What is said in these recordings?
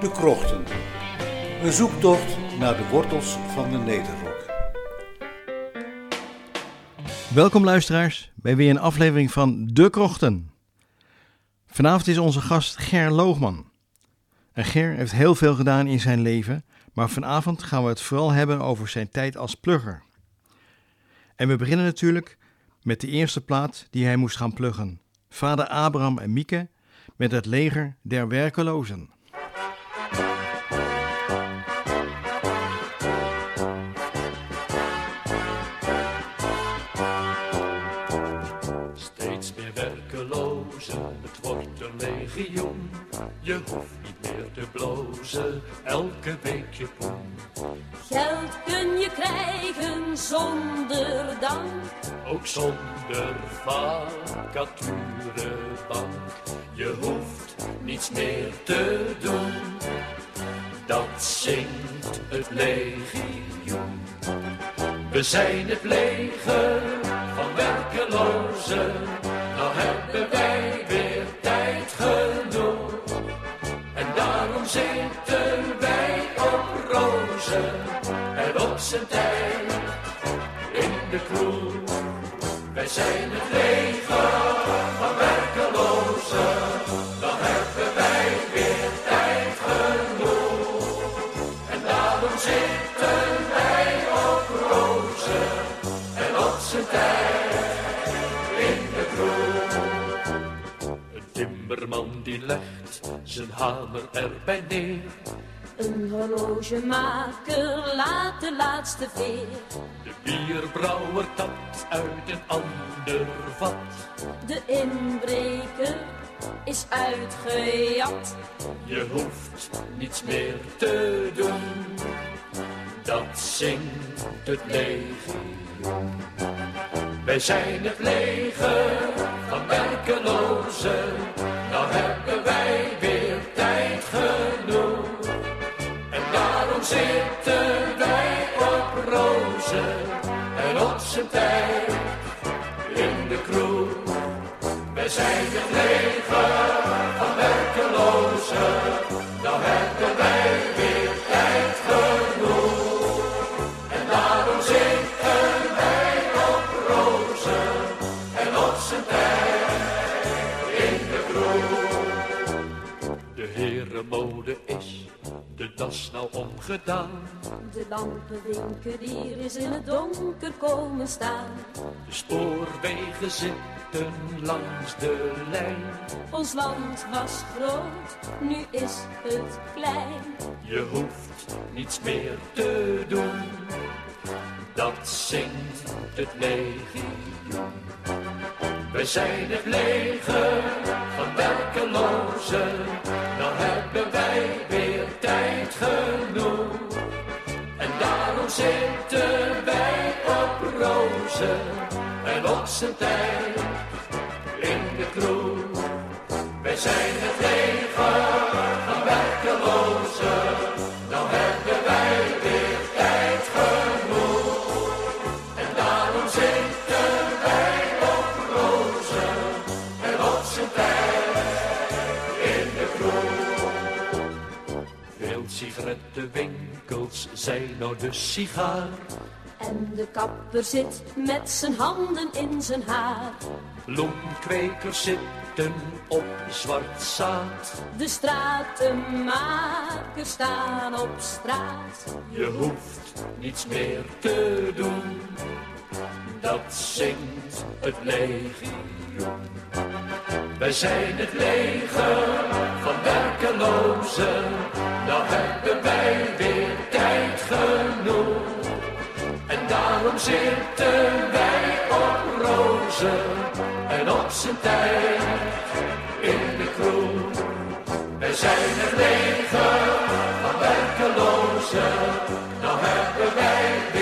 De Krochten. Een zoektocht naar de wortels van de Nederrok. Welkom luisteraars bij weer een aflevering van De Krochten. Vanavond is onze gast Ger Loogman. En Ger heeft heel veel gedaan in zijn leven, maar vanavond gaan we het vooral hebben over zijn tijd als plugger. En we beginnen natuurlijk met de eerste plaat die hij moest gaan pluggen. Vader Abraham en Mieke met het leger der werkelozen. Elke week je poen. Geld kun je krijgen zonder dank. Ook zonder vacaturebank. Je hoeft niets meer te doen. Dat zingt het legioen. We zijn het leger van werkelozen. Nou hebben wij zijn tijd in de kroeg. Wij zijn het leger van werkelozen, dan hebben wij weer tijd genoeg. En daarom zitten wij op rozen en op zijn tijd in de kroeg. Een timmerman die legt zijn hamer erbij neer. Een horlogemaker laat de laatste veer. De bierbrouwer tapt uit een ander vat. De inbreker is uitgejat. Je hoeft niets meer te doen. Dat zingt het legioen. Wij zijn het leger van werkelozen. Nou hebben wij weer tijd genoeg. Zitten wij op rozen en op zijn tijd in de kroeg. Wij zijn het leger van werkelozen, nou hebben wij weer tijd genoeg. En daarom zitten wij op rozen en op zijn tijd in de kroeg. De herenmode is de das nou omgedaan. De lampenwinkelier is in het donker komen staan. De spoorwegen zitten langs de lijn. Ons land was groot, nu is het klein. Je hoeft niets meer te doen. Dat zingt het legioen. Wij zijn het leger van werkelozen. Dan hebben wij weer tijd genoeg. En daarom zitten wij op rozen en op zijn tijd in de kroeg. Wij zijn het leger van werkelozen. Sigarettenwinkels zijn nou de sigaar. En de kapper zit met zijn handen in zijn haar. Bloemkwekers zitten op zwart zaad. De stratenmakers staan op straat. Je hoeft niets meer te doen. Dat zingt het legioen. Wij zijn het leger van werkelozen. Nou hebben wij weer tijd genoeg. En daarom zitten wij op rozen en op zijn tijd in de kroeg. Wij zijn het leger van werkelozen. Nou hebben wij weer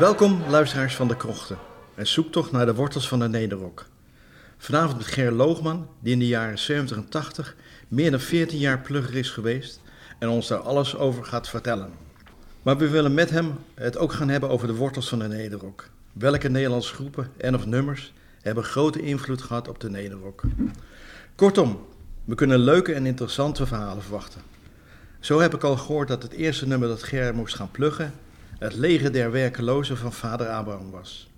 Welkom luisteraars van de Krochten. Een zoektocht naar de wortels van de Nederrok. Vanavond met Ger Loogman, die in de jaren 70 en 80 meer dan 14 jaar plugger is geweest en ons daar alles over gaat vertellen. Maar we willen met hem het ook gaan hebben over de wortels van de nederrock. Welke Nederlandse groepen en of nummers hebben grote invloed gehad op de nederrock? Kortom, we kunnen leuke en interessante verhalen verwachten. Zo heb ik al gehoord dat het eerste nummer dat Ger moest gaan pluggen het leger der werkelozen van vader Abraham was.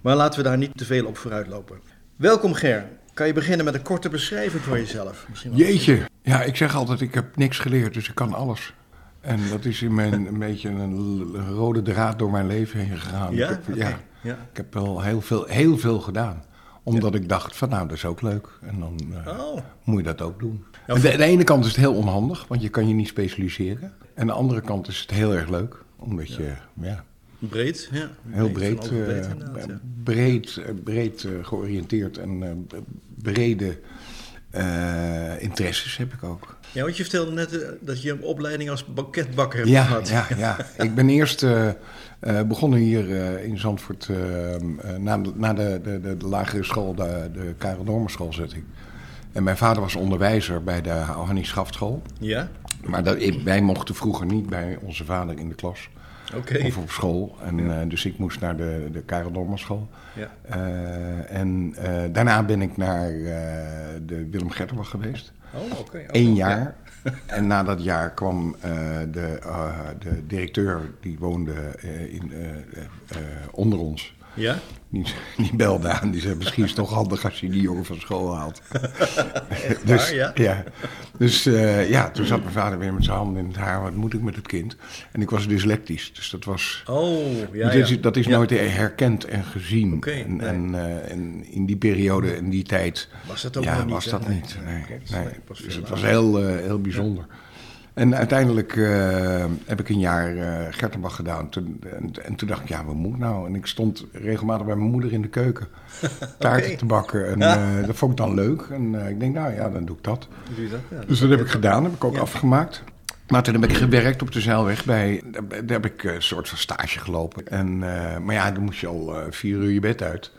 Maar laten we daar niet te veel op vooruitlopen. Welkom Ger. Kan je beginnen met een korte beschrijving voor jezelf? Jeetje. Ja, ik zeg altijd, ik heb niks geleerd, dus ik kan alles. En dat is in mijn, een beetje een rode draad door mijn leven heen gegaan. Ja? Ik heb, ja, Ja. ik heb wel heel veel, heel veel gedaan. Omdat ik dacht van, nou, dat is ook leuk. En dan eh, Oh, moet je dat ook doen. Ja, Aan de, aan de ene kant is het heel onhandig, want je kan je niet specialiseren. En aan de andere kant is het heel erg leuk. Omdat je, ja, breed. Ja. heel breed, breed eh, ja. breed, eh, breed eh, georiënteerd en eh, brede eh, interesses heb ik ook. Ja, want je vertelde net dat je een opleiding als banketbakker hebt Ja, gehad. ja, ja. Ik ben eerst begonnen hier eh, in Zandvoort na, de, na de, de, de, de lagere school, de, de Karel Dormerschool zat ik. En mijn vader was onderwijzer bij de Hannie Schaftschool. Ja? Maar dat, wij mochten vroeger niet bij onze vader in de klas of op school. En, eh, dus ik moest naar de, de Karel Dormerschool. Ja. Eh, en eh, daarna ben ik naar de Willem Gertenbach geweest. Oh, oké. Oh, Eén ja. jaar. En na dat jaar kwam de, de directeur, die woonde in, onder ons. Ja? Die, die belde aan, die zei, misschien is het toch handig als je die jongen van school haalt. dus, waar, ja? Dus eh, ja, toen zat mijn vader weer met zijn handen in het haar, wat moet ik met het kind? En ik was dyslectisch, dus dat was... Oh, ja, dat is, ja. dat is Ja. nooit herkend en gezien. En, nee. en, eh, en in die periode, in die tijd, Was dat ook ja, niet, was hè? dat Nee, niet. nee, Nee, Dus het was heel, eh, heel bijzonder. En uiteindelijk eh, heb ik een jaar eh Gertenbach gedaan. Toen, en, en toen dacht ik, ja, wat moet nou? En ik stond regelmatig bij mijn moeder in de keuken taarten te bakken. En eh, dat vond ik dan leuk. En ik denk, nou ja, dan doe ik dat. Doe je dat? Ja, Dus dat heb ik gedaan, heb ik ook Ja. afgemaakt. Maar toen heb ik gewerkt op de Zeilweg bij, daar heb ik een soort van stage gelopen. En, maar ja, dan moest je al vier uur je bed uit.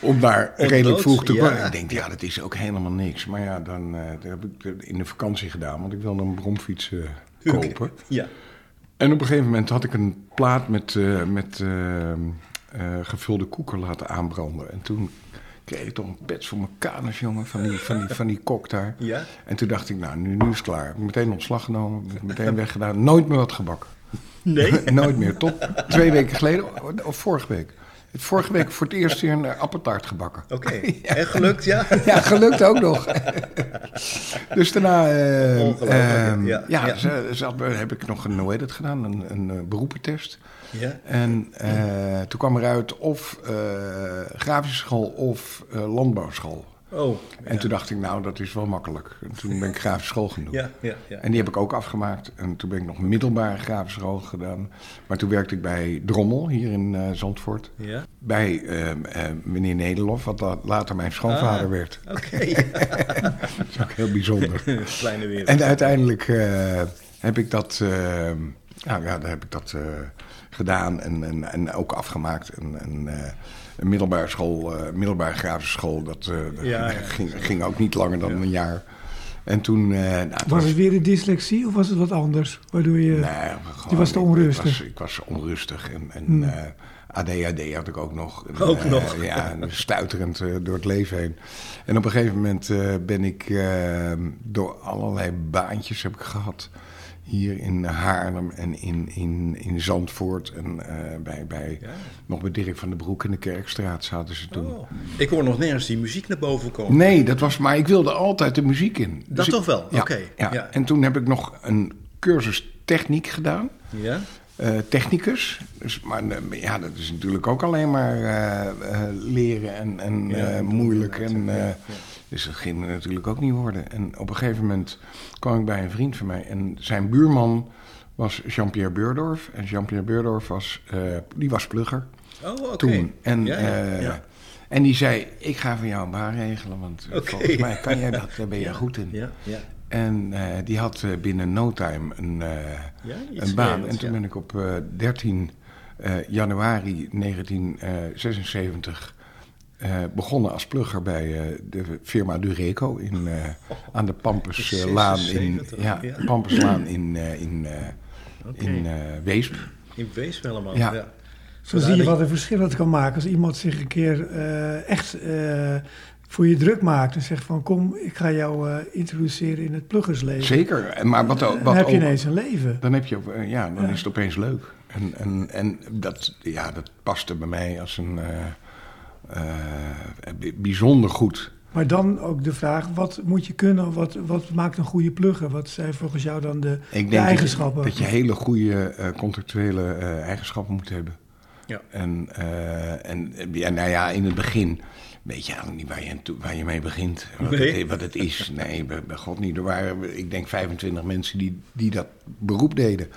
Om daar redelijk vroeg te ja. komen. Ik denk, ja, dat is ook helemaal niks. Maar ja, dan eh, dat heb ik in de vakantie gedaan, want ik wilde een bromfiets eh, kopen. Ja. En op een gegeven moment had ik een plaat met, eh, met gevulde koeken laten aanbranden. En toen kreeg ik toch een pets voor mijn kanus, jongen, van die, van die, van die kok daar. Ja? En toen dacht ik, nou, nu, nu is het klaar. Meteen ontslag genomen, meteen weggedaan. Nooit meer wat gebakken. Nee? Nooit meer. Tot twee weken geleden, of vorige week. Vorige week voor het eerst weer een eh, appeltaart gebakken. Oké. En gelukt, ja? Ja, gelukt ook nog. dus daarna eh, ehm, ja. ja, Ja. ze- ze had- heb ik nog een, hoe heet het gedaan, een, een eh, beroepentest. Ja. En eh, toen kwam eruit of eh, grafische school of eh, landbouwschool. Oh. En toen dacht ik, nou, dat is wel makkelijk. En toen ben ik grafische school gaan doen. Ja, ja, ja. En die heb ik ook afgemaakt. En toen ben ik nog middelbare grafische school gedaan. Maar toen werkte ik bij Drommel, hier in eh, Zandvoort. Ja? Bij eh, eh, meneer Nederlof, wat la- later mijn schoonvader Ah. werd. Oké. Dat is ook heel bijzonder. Kleine wereld. En uiteindelijk eh, heb ik dat, eh, nou ja, daar heb ik dat gedaan en, en, en ook afgemaakt. En, en, een middelbare school, eh, middelbare grafische school, dat eh, Ja, ging, ging ook niet langer dan een jaar. En toen... eh, nou, het Was het weer de dyslexie of was het wat anders? Waardoor je... Nee, gewoon, Je was te onrustig. Ik was, ik was onrustig en, en Hmm. ADHD had ik ook nog. Ook nog? Ja, en stuiterend door het leven heen. En op een gegeven moment ben ik door allerlei baantjes heb ik gehad. Hier in Haarlem en in, in, in Zandvoort. En eh, bij, bij, Ja. nog bij Dirk van den Broek in de Kerkstraat zaten ze toen. Oh. Ik hoor nog nergens die muziek naar boven komen. Nee, dat was, maar ik wilde altijd de muziek in. Dat ik- toch wel? Ja, Oké, ja. En toen heb ik nog een cursus techniek gedaan. Ja? Eh, technicus. Dus, maar eh, ja, dat is natuurlijk ook alleen maar eh, leren en, en Ja, moeilijk. En, ja. Dus dat ging er natuurlijk ook niet worden. En op een gegeven moment kwam ik bij een vriend van mij. En zijn buurman was Jean-Pierre Beurdorf. En Jean-Pierre Beurdorf was, die was plugger Oh, toen. En, ja, ja, ja. en die zei, ik ga voor jou een baan regelen. Want volgens mij kan jij dat, daar ben je Ja, goed in. Ja, ja. En eh, die had eh, binnen no time een, eh, Ja, een baan. En toen ja. ben ik op eh, 13 eh, januari 1976 Eh, begonnen als plugger bij eh, de firma Dureco in, eh, aan de Pampuslaan in, 76, ja, ja. Pampuslaan in, eh, in, eh, in eh, Weesp. In Wees wel allemaal. Ja. Ja. Zo zie je wat een verschil het kan maken als iemand zich een keer eh, echt eh, voor je druk maakt. En zegt van kom, ik ga jou eh, introduceren in het pluggersleven. Zeker, en maar wat, Dan wat heb je ook- ineens een leven. Dan heb je, ook, eh, ja, dan Ja. is het opeens leuk. En, en, en dat, ja, dat paste bij mij als een eh, eh, bijzonder goed. Maar dan ook de vraag, wat moet je kunnen? Wat, wat maakt een goede plugger? Wat zijn volgens jou dan de, Ik de denk dat je, eigenschappen? dat je hele goede eh, contractuele eh, eigenschappen moet hebben. Ja. En, eh, en eh, ja, nou ja, in het begin weet je eigenlijk niet waar je, toe- waar je mee begint. Wat, Nee. het, wat het is. Nee, bij, bij God niet. Er waren, ik denk, 25 mensen die, die dat beroep deden.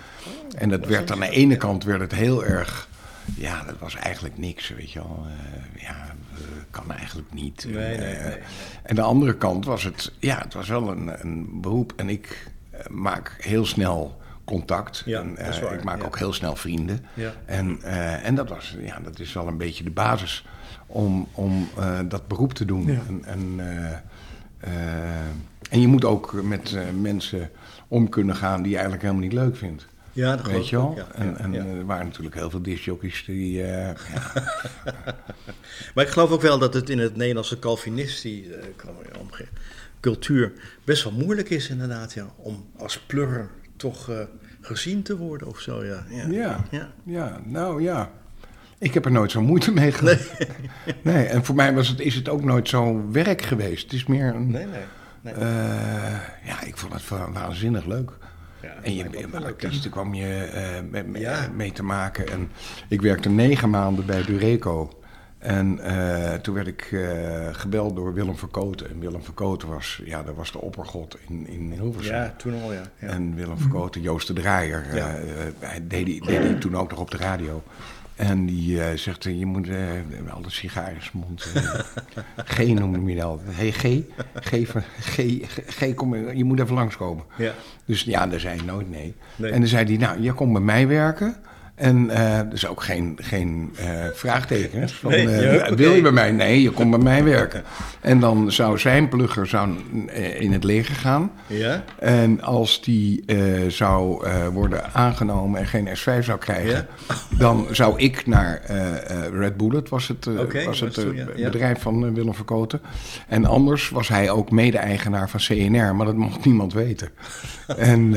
En dat werd aan de ene kant werd het heel erg... Ja, dat was eigenlijk niks, weet je wel. Eh, ja, eh, kan eigenlijk niet. Nee, nee, En, nee, eh, nee. En de andere kant was het... Ja, het was wel een, een beroep. En ik eh, maak heel snel contact. Ja, en, eh, waar, ik maak ja. ook heel snel vrienden. Ja. En, eh, en dat, was, ja, dat is wel een beetje de basis om, om eh, dat beroep te doen. En, en, en je moet ook met mensen om kunnen gaan die je eigenlijk helemaal niet leuk vindt. Ja, dat Weet je wel? ja. en en ja. er waren natuurlijk heel veel discjockeys die... ja, Maar ik geloof ook wel dat het in het Nederlandse omge- cultuur best wel moeilijk is inderdaad, ja, om als plugger toch eh, gezien te worden of zo, ja. Ja, Ja. ja. ja, nou ja. Ik heb er nooit zo moeite mee gehad. Nee. en voor mij was het, is het ook nooit zo werk geweest. Het is meer een... Nee, nee. nee. Eh, ja, ik vond het wa- waanzinnig leuk. Ja, en je, met artiesten kwam je eh, mee, mee te maken. En ik werkte negen maanden bij Dureco. En eh, toen werd ik eh, gebeld door Willem Verkoten. En Willem Verkoten was, ja, dat was de oppergod in, in Hilversum. Ja, toen al, ja. ja. En Willem Verkoten, Joost de Draaier, Ja. eh, hij deed, die, deed die toen ook nog op de radio. En die zegt, je moet al de sigaren in zijn mond. eh, G noemde hij altijd. Hey, G, G, van- G, G, G, kom, je moet even langskomen. Ja. Dus ja, daar zei hij nooit nee. Nee. En dan zei hij, nou, je komt bij mij werken. En eh dus ook geen, geen eh vraagtekens. Van, Nee, eh. Wil je bij mij? Nee, je komt bij mij werken. En dan zou zijn plugger zou, in het leger gaan. Ja? En als die zou worden aangenomen en geen S5 zou krijgen, dan zou ik naar Red Bullet, was het, was het toen, ja, bedrijf van Willem Verkoten. En anders was hij ook mede-eigenaar van CNR, maar dat mocht niemand weten. en,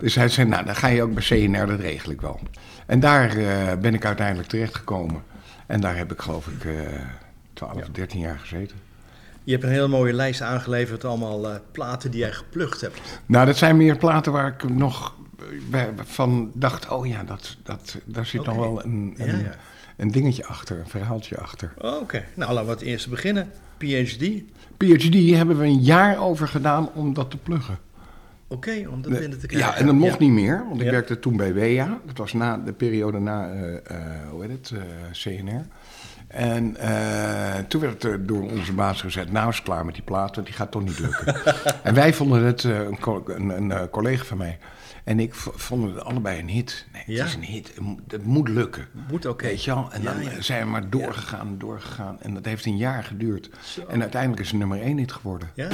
dus hij zei, nou dan ga je ook bij CNR, dat regel ik wel. En daar eh, ben ik uiteindelijk terechtgekomen. En daar heb ik geloof ik eh 12, 13 jaar gezeten. Je hebt een hele mooie lijst aangeleverd, allemaal eh, platen die jij geplukt hebt. Nou, dat zijn meer platen waar ik nog bij- van dacht... oh ja, dat, dat, daar zit nog wel een, Ja, een, ja. een dingetje achter, een verhaaltje achter. Oh, Oké, nou laten we het eerst beginnen. PhD. PhD hebben we een jaar over gedaan om dat te pluggen. Oké, om dat binnen te krijgen. ja, en dat mocht Ja. niet meer, want ik Ja. werkte toen bij WEA. Dat was na de periode na, eh, eh, hoe heet het, eh, CNR. En eh, toen werd het door onze baas gezegd, nou is het klaar met die plaat, want die gaat toch niet lukken. en wij vonden het, eh, een, een, een eh, collega van mij en ik vonden het allebei een hit. Nee, het Ja? is een hit, het moet, lukken. Moet oké. Weet je wel? En Ja, dan ja. zijn we maar doorgegaan, doorgegaan. En dat heeft een jaar geduurd. En uiteindelijk is het nummer één hit geworden. Ja?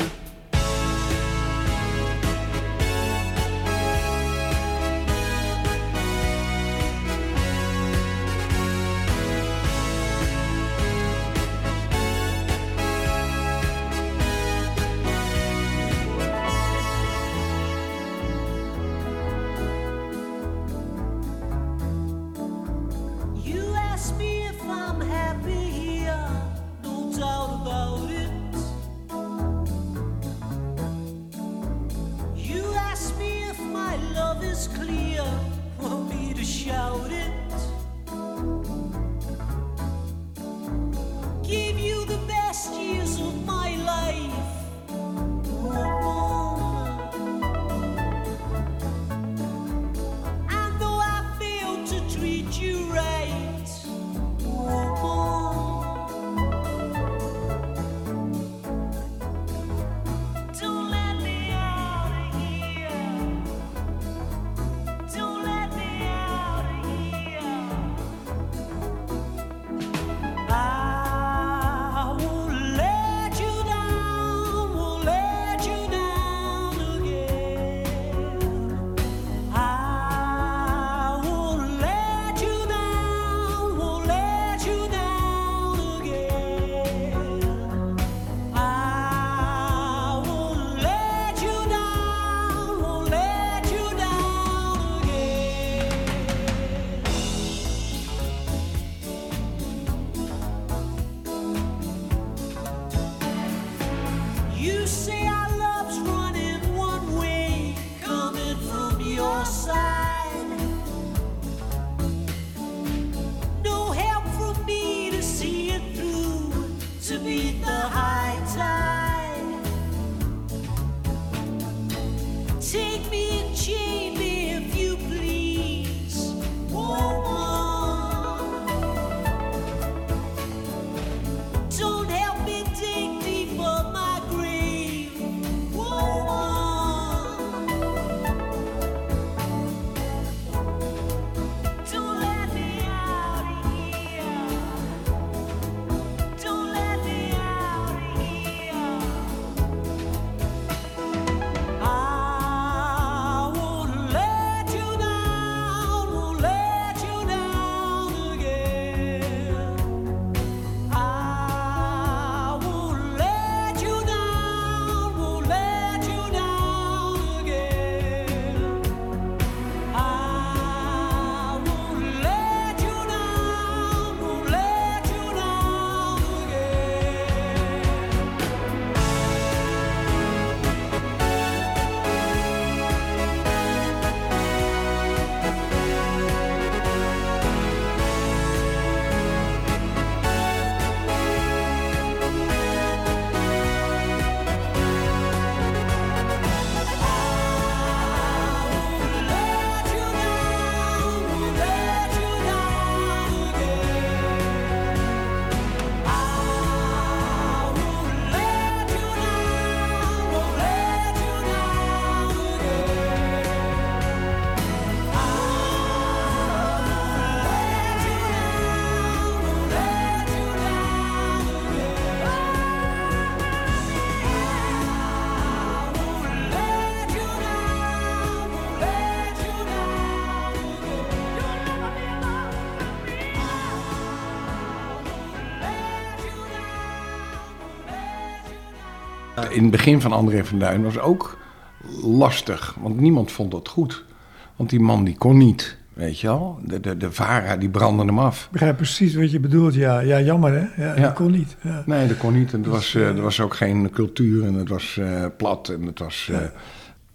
In het begin van André van Duin was ook lastig, want niemand vond dat goed. Want die man die kon niet, weet je wel. De, de, de VARA die brandde hem af. Ik begrijp precies wat je bedoelt. Ja, ja jammer hè. Ja, Ja. Dat kon niet. Ja. Nee, dat kon niet. En er was, eh, er was ook geen cultuur en het was eh, plat en het was... eh,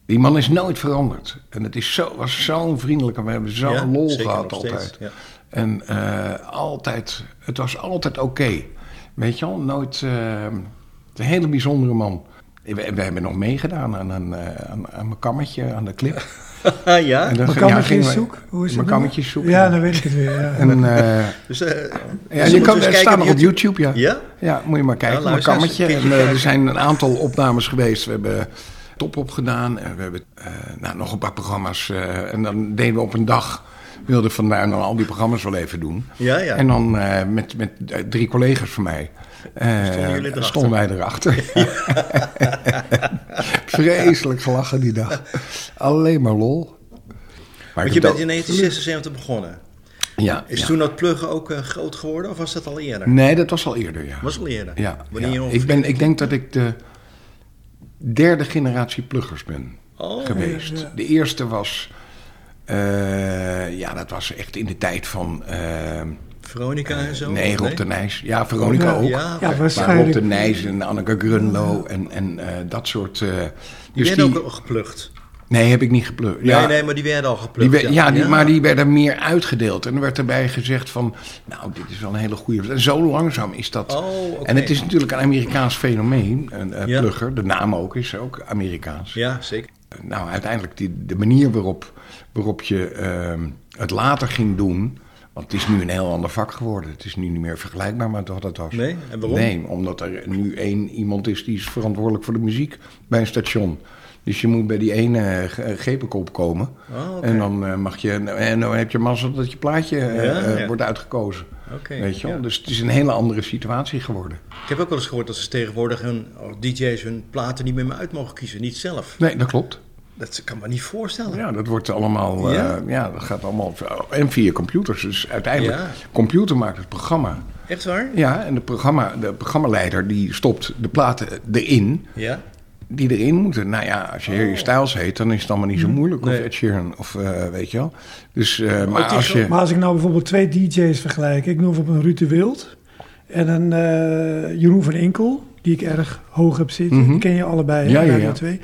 die man is nooit veranderd. En het is zo, was zo'n vriendelijke... We hebben zo'n Ja, lol zeker gehad steeds, altijd. ja. En eh, altijd... Het was altijd oké. Weet je wel? Nooit... een hele bijzondere man. We, we hebben nog meegedaan aan, een, eh, aan, aan mijn kammetje, aan de clip. Ah, ja? En dan Mijn kammetje we- zoek. Hoe is Mijn kammetje zoek. Ja, dan weet ik het weer. Ja. En, eh, Dus, eh, ja, dus je kan, het staat nog op YouTube. YouTube, ja. Ja? Ja, moet je maar kijken. Ja, mijn kammetje. En, er zijn een aantal opnames geweest. We hebben top opgedaan. En we hebben eh, nou, nog een paar programma's. eh, en dan deden we op een dag. Wilde vandaar dan al die programma's wel even doen. Ja, ja. En dan eh, met, met drie collega's van mij. Eh, Stonden erachter? stonden wij erachter. Vreselijk gelachen die dag. Alleen maar lol. Maar Want je bent in 1976 begonnen. Ja, Is ja. toen dat pluggen ook eh, groot geworden of was dat al eerder? Nee, dat was al eerder, ja. Was al eerder? Ja, Wanneer ja. Ik, ben, ik denk dat ik de derde generatie pluggers ben Oh, geweest. De eerste was, eh, ja, dat was echt in de tijd van, Veronica en zo? nee, Rob de Nijs. Ja, Veronica Ja, ook. Ja, Ja, oké. Maar Rob waarschijnlijk. de Nijs en Anneke Grunlo en, en eh, dat soort... eh, Die dus werden die, ook al geplukt. Nee, heb ik niet geplukt. Nee, nee, maar die werden al Die geplukt. we- ja, die, maar die werden meer uitgedeeld. En er werd erbij gezegd van, nou, dit is wel een hele goede... En zo langzaam is dat. Oh. En het is natuurlijk een Amerikaans fenomeen, een eh, Ja. plugger. De naam ook is ook Amerikaans. Ja, zeker. Nou, uiteindelijk die, de manier waarop, waarop je ehm, het later ging doen... Want het is nu een heel ander vak geworden. Het is nu niet meer vergelijkbaar met wat het was. Nee? En waarom? Nee, omdat er nu één iemand is die is verantwoordelijk voor de muziek bij een station. Dus je moet bij die ene eh, ge- grepenkop komen. Oh, oké. En dan eh, mag je. En dan heb je mazzel dat je plaatje eh, Ja, eh, ja. wordt uitgekozen. Oké, Weet je wel? ja. Dus het is een hele andere situatie geworden. Ik heb ook wel eens gehoord dat ze tegenwoordig hun DJ's hun platen niet meer uit mogen kiezen. Niet zelf. Nee, dat klopt. Dat kan me niet voorstellen. Ja, dat wordt allemaal. eh, Ja? ja? dat gaat allemaal. En via computers. Dus uiteindelijk. Ja. Computer maakt het programma. Echt waar? Ja, en de, programma, de programmaleider die stopt de platen erin. Ja. die erin moeten. Nou ja, als je Harry Styles heet, dan is het allemaal niet zo moeilijk. Oh. Nee. Of Ed Sheeran, of eh, weet je wel. Dus, eh, maar die als je... Maar als ik nou bijvoorbeeld twee DJ's vergelijk. Ik noem bijvoorbeeld een Ruud de Wild en een eh, Jeroen van Inkel, die ik erg hoog heb zitten. Mhm. Die ken je allebei, hè, Ja, ja, Radio ja. 2.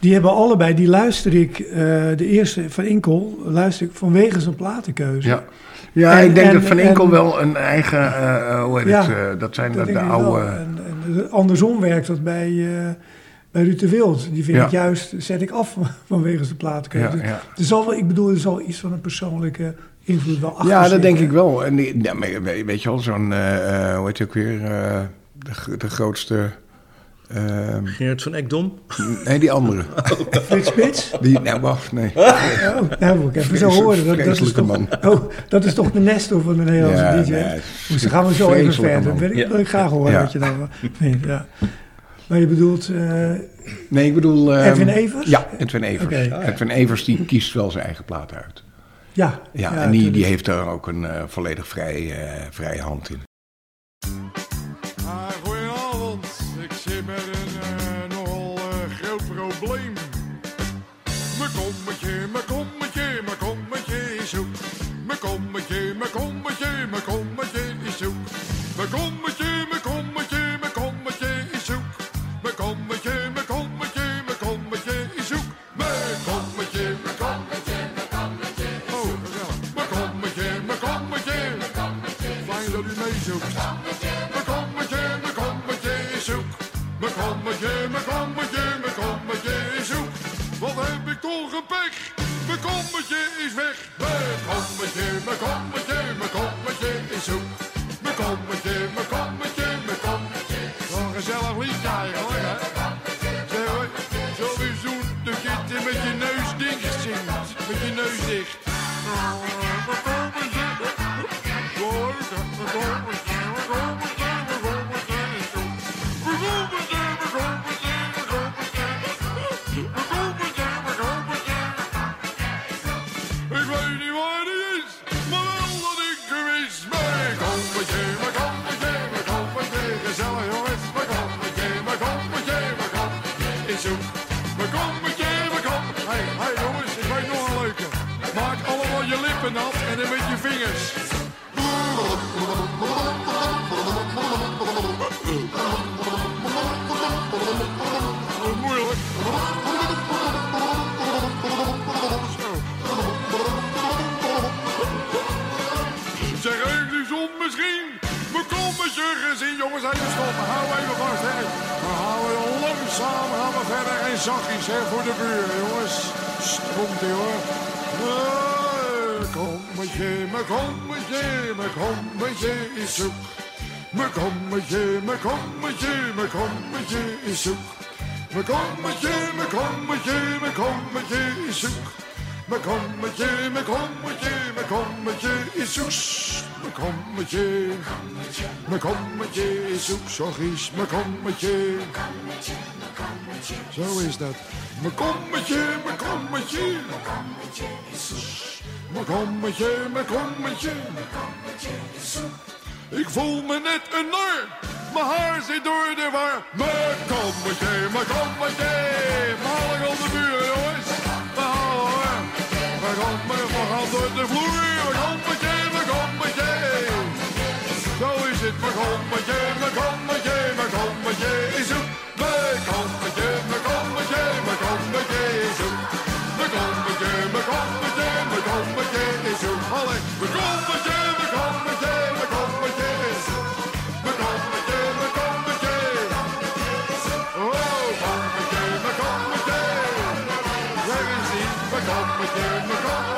Die hebben allebei, die luister ik, eh, de eerste van Inkel, luister ik vanwege zijn platenkeuze. Ja, ja En- ik denk en- dat Van Enkel en- wel een eigen... eh, eh, hoe heet Ja, het? dat zijn Dat de, oude... En, andersom werkt dat bij, bij Ruud de Wild. Die vind Ja. ik juist, zet ik af vanwege zijn platenkeuze. Ja, ja. Zal wel, ik bedoel, er zal iets van een persoonlijke invloed wel achter Ja, dat denk ik wel. En die, ja, maar we- weet je wel, zo'n... hoe heet je ook weer? de, de grootste... ehm, Gerrit van Ekdom? nee, die andere. Frits Spits? Die, nou, wacht, nee. Oh, nou moet ik even zo horen. Dat, dat, is toch, man. oh, dat is toch de Nestor van de Nederlandse Ja, DJ? nee, dus gaan we zo even verder. Wil ik, Ja. wil ik graag horen Ja. wat je dan vindt. Ja. Maar je bedoelt eh, Nee, ik bedoel... ehm, Edwin Evers? Ja, Edwin Evers. Edwin Evers die kiest wel zijn eigen plaat uit. Ja, Ja, en die, die heeft daar ook een eh, volledig vrij, eh, vrije hand in. Pech? Mijn kommetje is weg. Mijn kommetje, mijn kommetje is zoek. Mijn kommetje, mijn kommetje, mijn kommetje is zoek. Mijn kommetje, mijn kommetje, mijn kommetje is zoek. Mijn kommetje, mijn kommetje, mijn kommetje is zoek. Mijn kommetje, mijn kommetje is zoek. Zachtjes, mijn kommetje. Zo is dat. Mijn kommetje, mijn kommetje. Mijn kommetje, mijn kommetje. Ik voel me net een nar. Mijn haar zit door de war. Mijn kommetje, mijn kommetje. We halen al de buren, jongens. Halen hoor. We komen, we gaan door de vloer. Mijn kommetje, mijn kommetje. Zo is het, mijn kommetje, mijn kommetje, mijn kommetje is. Mijn kommetje, mijn kommetje, mijn kommetje, mijn kommetje. Is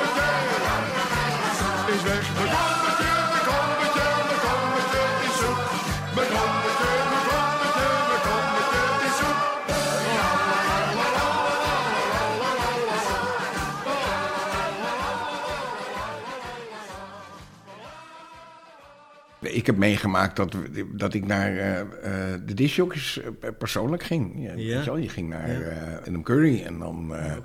Ik heb meegemaakt dat, dat ik naar eh, eh, de discjockeys eh, persoonlijk ging. Ja, Ja. Weet je, wel, je ging naar eh Adam Curry en dan ja.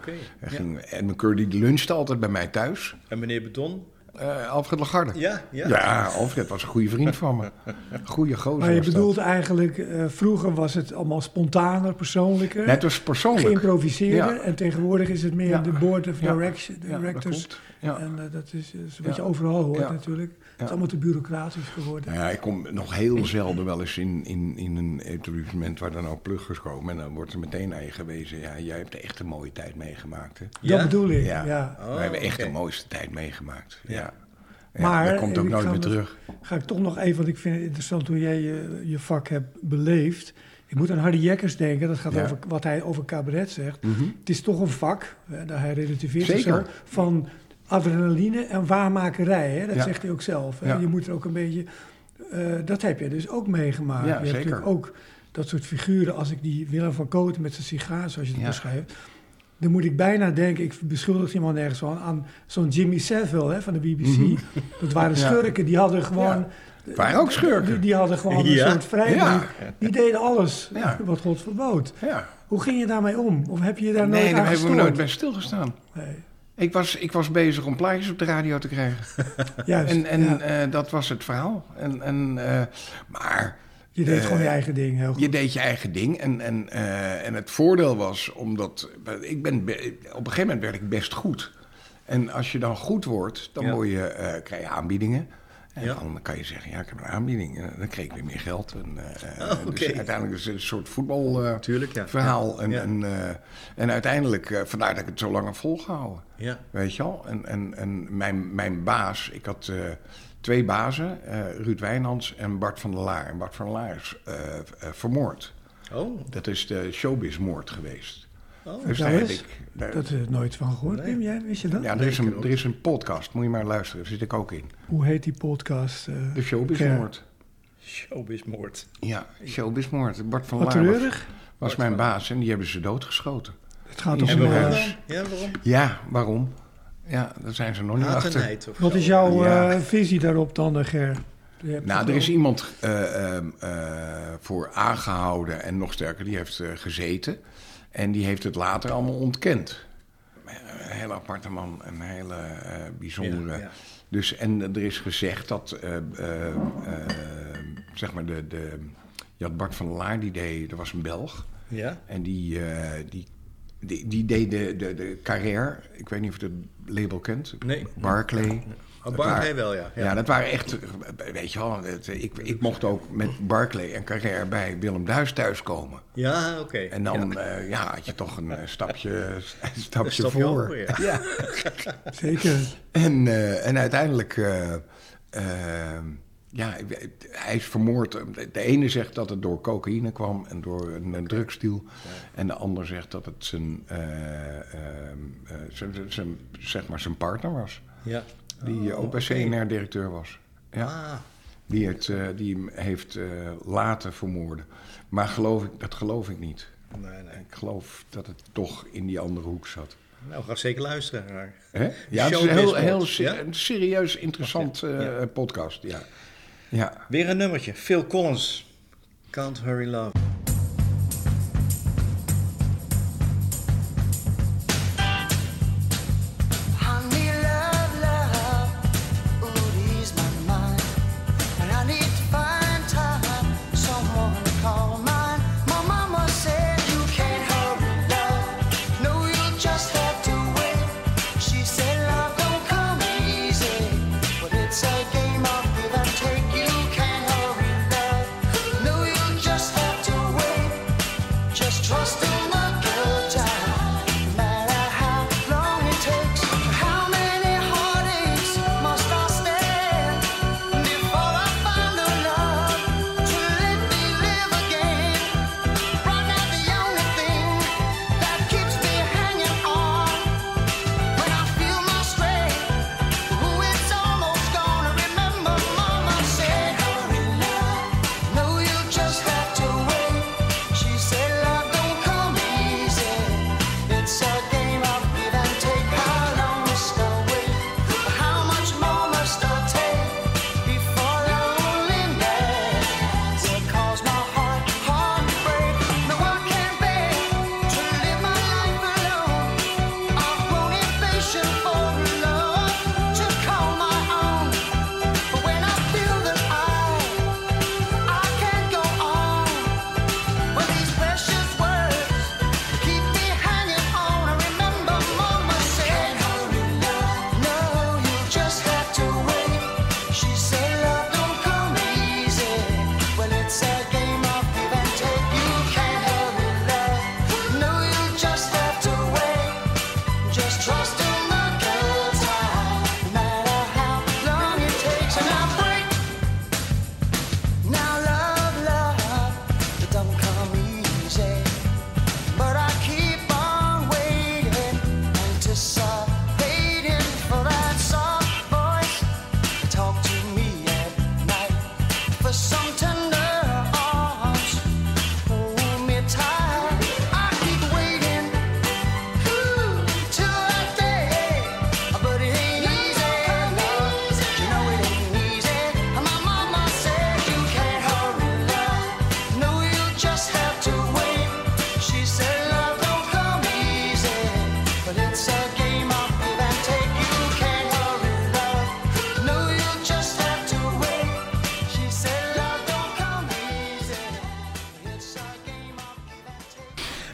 ging Adam Curry die lunchte altijd bij mij thuis. En meneer Beton? Eh, Alfred Lagarde. Ja, ja. Ja, Alfred was een goede vriend van me. Goeie gozer Maar je dat. bedoelt eigenlijk, eh, vroeger was het allemaal spontaner, persoonlijker, het was persoonlijk. geïmproviseerder. Ja. En tegenwoordig is het meer Ja. de board of Ja. direction, Ja, dat directors. klopt. Ja. En eh, dat is, is wat Ja. je overal hoort Ja. natuurlijk. Het is allemaal te bureaucratisch geworden. Nou ja, ik kom nog heel zelden wel eens in, in, in een etablissement waar dan ook pluggers komen. En dan wordt er meteen naar je gewezen. Ja, jij hebt echt een mooie tijd meegemaakt. Hè? Dat bedoel ik, Ja, ja. Oh, we hebben echt oké. de mooiste tijd meegemaakt. Ja. Ja. Maar, dat komt ook nooit meer me- terug. Ga ik toch nog even, want ik vind het interessant hoe jij je, je vak hebt beleefd. Ik moet aan Hardy Jekkers denken, dat gaat Ja. over wat hij over cabaret zegt. Mhm. Het is toch een vak, hè, dat hij relativeert Zeker. het zo, van adrenaline en waarmakerij. Hè? Dat Ja. zegt hij ook zelf. Hè? Ja. Je moet er ook een beetje... eh, dat heb je dus ook meegemaakt. Ja, je hebt natuurlijk ook dat soort figuren, als ik die Willem van Kooten met zijn sigaar, zoals je het beschrijft... Dan moet ik bijna denken, ik beschuldig iemand nergens van, aan zo'n Jimmy Savile hè, van de BBC. Dat waren Mhm. Schurken, die hadden gewoon... Waren ook schurken. Die, die hadden gewoon Ja. een soort vrijheid. Ja. Die deden alles Ja. wat God verbood. Ja. Hoe ging je daarmee om? Of heb je daar Nee, nooit daar aan hebben we nooit bij stilgestaan. Nee. Ik was, ik was bezig om plaatjes op de radio te krijgen. Juist, En, en ja. eh, dat was het verhaal. En, en, eh, maar je deed eh, gewoon je eigen ding heel goed. je deed je eigen ding. En, en, eh, en het voordeel was, omdat... Ik ben, be- op een gegeven moment werd ik best goed. En als je dan goed wordt, dan Ja. word je, eh, krijg je aanbiedingen. En Ja. dan kan je zeggen, ja, ik heb een aanbieding. En dan kreeg ik weer meer geld. En, eh, Oh, oké. Dus uiteindelijk is het een soort voetbalverhaal. Tuurlijk, ja. verhaal. En, Ja. en, eh, en uiteindelijk, eh, vandaar dat ik het zo lang heb volgehouden. Ja. Weet je wel? En, en, en mijn, mijn baas, ik had eh, twee bazen, eh, Ruud Wijnands en Bart van der Laar. En Bart van der Laar is eh, eh, vermoord. Oh, Dat is de showbizmoord geweest. Oh. Dus Nou daar heb eens. ik... daar- Dat is nooit van gehoord. Nee. Wim, jij, wist je dat? ja, er is, een, er is een podcast, moet je maar luisteren, daar zit ik ook in. Hoe heet die podcast? eh? De showbizmoord. Showbizmoord. Ja, showbizmoord. Bart van Wat Laar was, was mijn baas en die hebben ze doodgeschoten. Het gaat om... Eh, hebben- dan? Ja, waarom? Ja, waarom? Ja, daar zijn ze nog niet achter. wat is jouw Ja. eh, visie daarop dan, eh, Ger? Nou, er is iemand eh, ehm, eh, voor aangehouden en nog sterker, die heeft eh, gezeten. En die heeft het later allemaal ontkend. Een hele aparte man, een hele eh, bijzondere. Ja, ja. Dus, en er is gezegd dat, eh, eh, zeg maar, de, de, je had Bart van der Laar, die deed, er was een Belg. Ja? En die, die, die, die deed de, de, de carrière, ik weet niet of je het label kent. Nee. Barclay. Barclay wel, ja. Ja. dat waren echt, weet je wel, het- ik, ik mocht ook met Barclay en Carrère bij Willem Duis thuiskomen. Ja, oké. En dan Ja. ja. ja, had je toch een eh, stapje, een stapje, voor. ja. ja. Zeker. En, eh, en uiteindelijk, eh, eh, ja, hij is vermoord. De ene zegt dat het door cocaïne kwam en door een, een drugsdeal. En de ander zegt dat het zijn, eh, eh, eh, zijn, zijn, zeg maar zijn partner was. Ja. Die ook bij CNR directeur was. Ja. Ah, Die, het, eh, die hem heeft eh, laten vermoorden. Maar geloof ik, dat geloof ik niet. nee, nee. Ik geloof dat het toch in die andere hoek zat. Nou, ga zeker luisteren. naar. Hè? Ja, het is een heel, heel ja? een serieus interessant eh, Ja. podcast. Ja. Ja. Weer een nummertje. Phil Collins. Can't Hurry Love.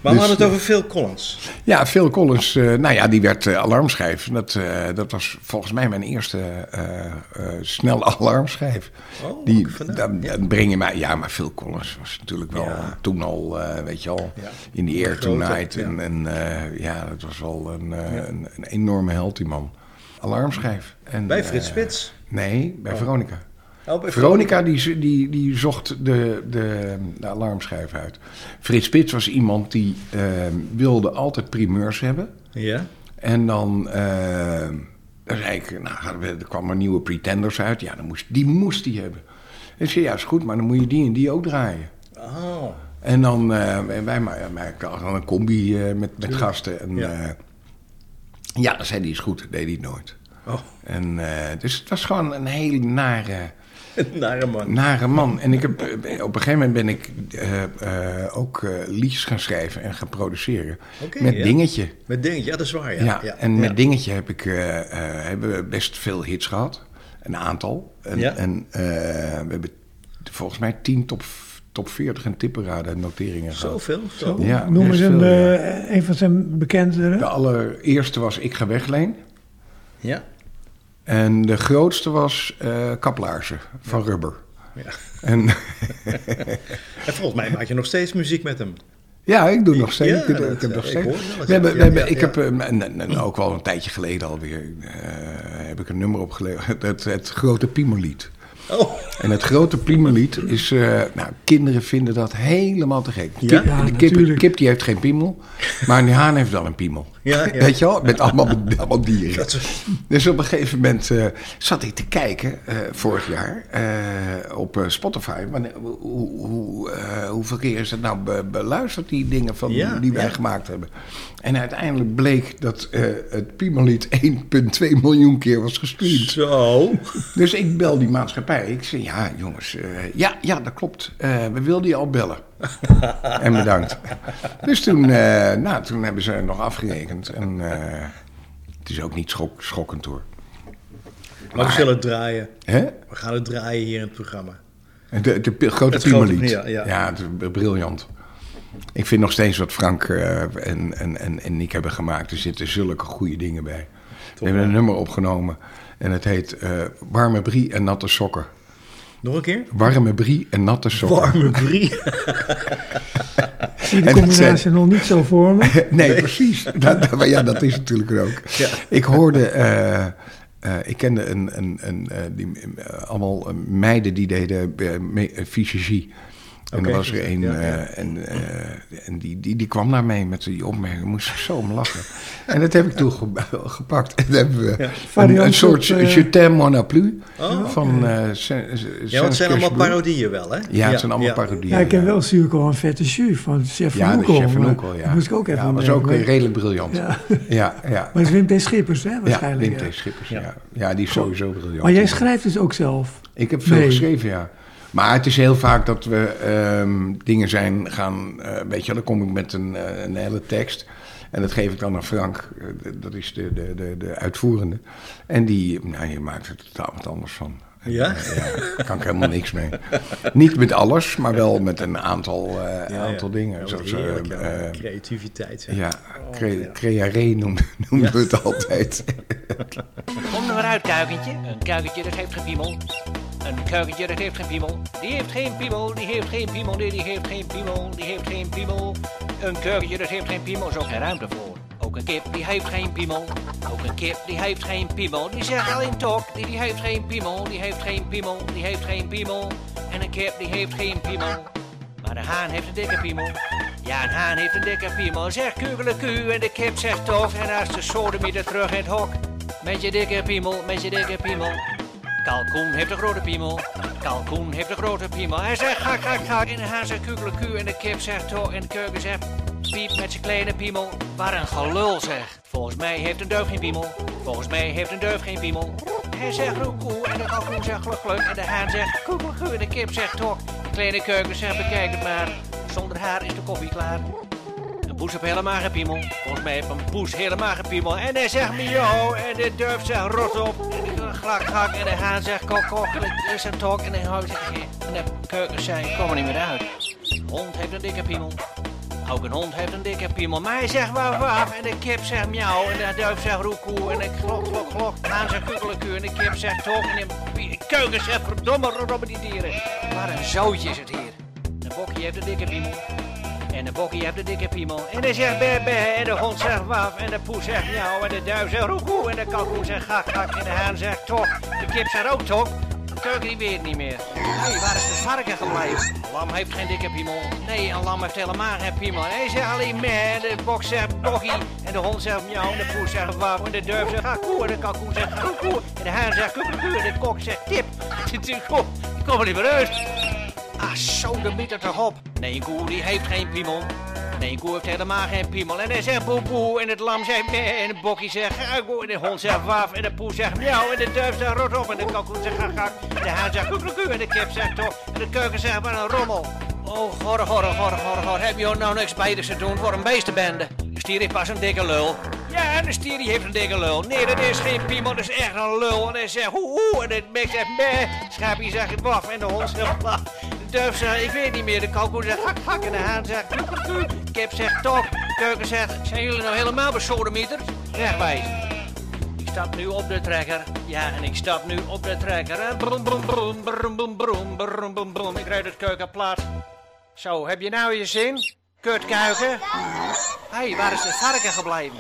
Maar we Dus, hadden het over Phil Collins. Ja, Phil Collins, eh, nou ja, die werd eh, alarmschijf. Dat, eh, dat was volgens mij mijn eerste snelle alarmschijf. Oh, die, dan, ja. breng je mij... Ja, maar Phil Collins was natuurlijk wel Ja. toen al, weet je al, Ja. in the air tonight. ja. En, en ja, dat was wel een, een, een enorme held, die man. Alarmschijf. En, Bij Frits Spits. Nee, bij Veronica. Oh, bij Veronica die, die, die zocht de, de, de alarmschijf uit. Frits Spits was iemand die eh, wilde altijd primeurs hebben. Ja. En dan, eh, dan zei ik, nou, er kwam een nieuwe Pretenders uit. Ja, dan moest, die moest die hebben. En ik zei, ja, is goed, maar dan moet je die en die ook draaien. Oh. En dan, eh, wij, wij ma- maken dan een combi eh, met, met gasten. En, Ja. ja. ja, dan zei hij, is goed, dat deed hij nooit. Oh, En, eh, dus het was gewoon een hele nare... nare man. Nare man. En ik heb, eh, op een gegeven moment ben ik eh, eh, ook eh, liedjes gaan schrijven en gaan produceren. Met ja. Dingetje. Met dingetje, ja, dat is waar. Ja, Ja, ja, en met. Dingetje heb ik, eh, eh, hebben we best veel hits gehad. Een aantal. En, Ja. en eh, we hebben volgens mij 10 top, top 40 en tipperaden noteringen gehad. Zoveel? Zo. Ja, Noem eens een, een van zijn bekendere. De allereerste was Ik ga wegleen. Ja. En de grootste was eh kaplaarzen van rubber. Ja. En En volgens mij maak je nog steeds muziek met hem. ja, ik doe nog steeds. Ja, ik, dat, heb eh, nog ik steeds. ik heb, eh, en, ook wel een tijdje geleden alweer, eh, heb ik een nummer opgeleverd. Het, het grote Piemerlied. Oh, En het grote Piemerlied is, eh, nou, kinderen vinden dat helemaal te gek. Kip, Ja, de kip, die heeft geen piemel, maar die haan heeft wel een piemel. Ja, ja. Weet je wel, met allemaal, allemaal dieren. is- Dus op een gegeven moment eh, zat ik te kijken, eh, vorig jaar, eh, op Spotify. Wanneer, hoe, hoe, hoeveel keer is het nou be- beluisterd, die dingen van, Ja, die wij gemaakt hebben? En uiteindelijk bleek dat het Piemellied 1,2 miljoen keer was gestreamd. Zo. Dus ik bel die maatschappij. Ik zeg, ja jongens, ja, ja, dat klopt. We wilden je al bellen. en bedankt. Dus toen, eh, nou, toen hebben ze nog afgerekend. En eh, het is ook niet schok, schokkend hoor. Maar we zullen het draaien. Hè? We gaan het draaien hier in het programma. De, de, pi- grote Piemellied. ja, ja. het is briljant. Ik vind nog steeds wat Frank eh, en, en, en, en Nick hebben gemaakt. Er zitten zulke goede dingen bij. We hebben een nummer opgenomen. En het heet Warme Brie en Natte Sokken. Nog een keer? Warme Brie en Natte Sokken. Warme brie. Ik zie de combinatie zijn- nog niet zo voor me. Nee, precies. Dat, dat- maar ja, dat is natuurlijk ook. Ja. Ik hoorde, eh, eh, ik kende een, een, een, eh, die, allemaal meiden die deden uh, fysiologie. En er was er een, ja, ja. eh, en, eh, en die, die, die kwam naar mij met die opmerking. moest ik zo om lachen. en dat heb ik toen ge- gepakt. En dan hebben we een, een soort eh, Je t'aime mon Oh. van eh Saint- Ja, want het zijn allemaal parodieën wel, hè? Ja, het zijn allemaal parodieën. Ja, ik ken ja. wel Cirkel en Vette Jus van Chef Ja, van Oekel. chef van Oekel, ja. moest ik ook even Ja, was ook Maar- redelijk briljant. Ja. ja, ja. Maar het is Wim T. Schippers, hè, Ja, waarschijnlijk. Wim ja. T. Schippers, Ja. ja. ja. die is sowieso briljant. Maar jij schrijft dus ook zelf. Ik heb veel geschreven, ja. Maar het is heel vaak dat we ehm, dingen zijn gaan... eh, weet je, dan kom ik met een, eh, een hele tekst... En dat geef ik dan aan Frank, eh, dat is de, de, de, de uitvoerende. En die, nou, je maakt er totaal wat anders van. Ja? Ja, daar kan ik helemaal niks mee. Niet met alles, maar wel met een aantal, eh, Ja, aantal ja. dingen. Zoals, heerlijk, ja. eh, eh, Creativiteit. zeg. ja, Oh, cre noemden, noemden we het altijd. Kom er maar uit, kuikentje. Een kuikentje dat heeft geen piemel. Een kuikentje dat heeft geen piemel. Die heeft geen piemel, die heeft geen piemel, nee, die heeft geen piemel, die heeft geen piemel. Een kuikentje dat heeft geen piemel, is ook geen ruimte voor. Ook een kip die heeft geen piemel. Ook een kip die heeft geen piemel. Die zegt alleen tok, die, die heeft geen piemel, die heeft geen piemel, die heeft geen piemel. En een kip die heeft geen piemel. Maar de haan heeft een dikke piemel. Ja, een haan heeft een dikke piemel. Zeg kugeleku en de kip zegt tof. En als de sodemieter terug in het hok. Met je dikke piemel, met je dikke piemel. Kalkoen heeft een grote piemel. Kalkoen heeft een grote piemel. Hij zegt gak, gak, gak. En de haan zegt kugeleku en de kip zegt tof. En de keuken zegt piep met zijn kleine piemel. Waar een gelul zeg. Volgens mij heeft een duif geen piemel. Volgens mij heeft een duif geen piemel. Hij zegt roekoe en de kalkoen zegt gluk. En de haan zegt koekelkoe en de kip zegt tok. De kleine keuken zegt bekijk het maar. Zonder haar is de koffie klaar. Poes heeft helemaal geen piemel. Volgens mij heeft een poes helemaal geen piemel. En hij zegt miauw en de duif zegt rot op. En de glak glak en de haan zegt kok kok. En de is een tok en de houdt zegt En de keuken zei kom er niet meer uit. Hond heeft een dikke piemel. Ook een hond heeft een dikke piemel. Maar hij zegt waf waf en de kip zegt miauw. En de duif zegt roekoe en de glok glok glok. De haan zegt en de kip zegt tok. En de keuken zegt verdomme rodomme die dieren. Wat een zootje is het hier. De bokje heeft een dikke piemel. En de bokkie heeft een dikke piemel. En hij zegt be be. En de hond zegt waf. En de poes zegt miauw. En de duif zegt roekoe. En de kalkoen zegt gak gak. En de haan zegt tok. De kip zegt ook tok. De keuken die weet niet meer. Hé, waar is de varken gebleven? Lam heeft geen dikke piemel. Nee, een lam heeft helemaal geen piemel. Hij zegt alleen meh. De bok zegt bokkie. En de hond zegt miauw. En de poes zegt waf. En de duif zegt gakoe. En de kalkoen zegt roekoe. En de haan zegt kukkeleku. En de kok zegt tip. Die kom- er niet meer uit. Ah, zo de meter toch op. Nee, een koe die heeft geen piemel. Nee, een koe heeft helemaal geen piemel. En hij zegt boe boe. En het lam zegt meh. En het bokkie zegt gauw. En de hond zegt waf. En de poes zegt miauw. En de duif zegt rot op. En de kalkoen zegt gak. En de haan zegt kukkeleku. En de kip zegt toch. En de keuken zegt wat een rommel. Oh, gorre, gorre, gorre, gorre, gorre. Heb je nou niks beters te doen voor een beestenbende? De stier heeft pas een dikke lul. Ja, de stier heeft een dikke lul. Nee, dat is geen piemel, dat is echt een lul. En hij zegt hoe hoe. En de bek zegt meh. Schaapje zegt waf. En de hond zegt waf. De duif zegt ik weet niet meer. De kalkoen zegt hak hak. En de haan zegt. De kip zegt tok. De keuken zegt zijn jullie nou helemaal besodemieterd? Wegwijs. Die stap nu op de trekker. Ja, en ik stap nu op de trekker. Brom, brom, brom, brom, brom, brom, brom, brom, brom. Ik rijd het keukenplat. Zo, heb je nou je zin? Kutkuiken? Hé, hey, waar is het varken gebleven?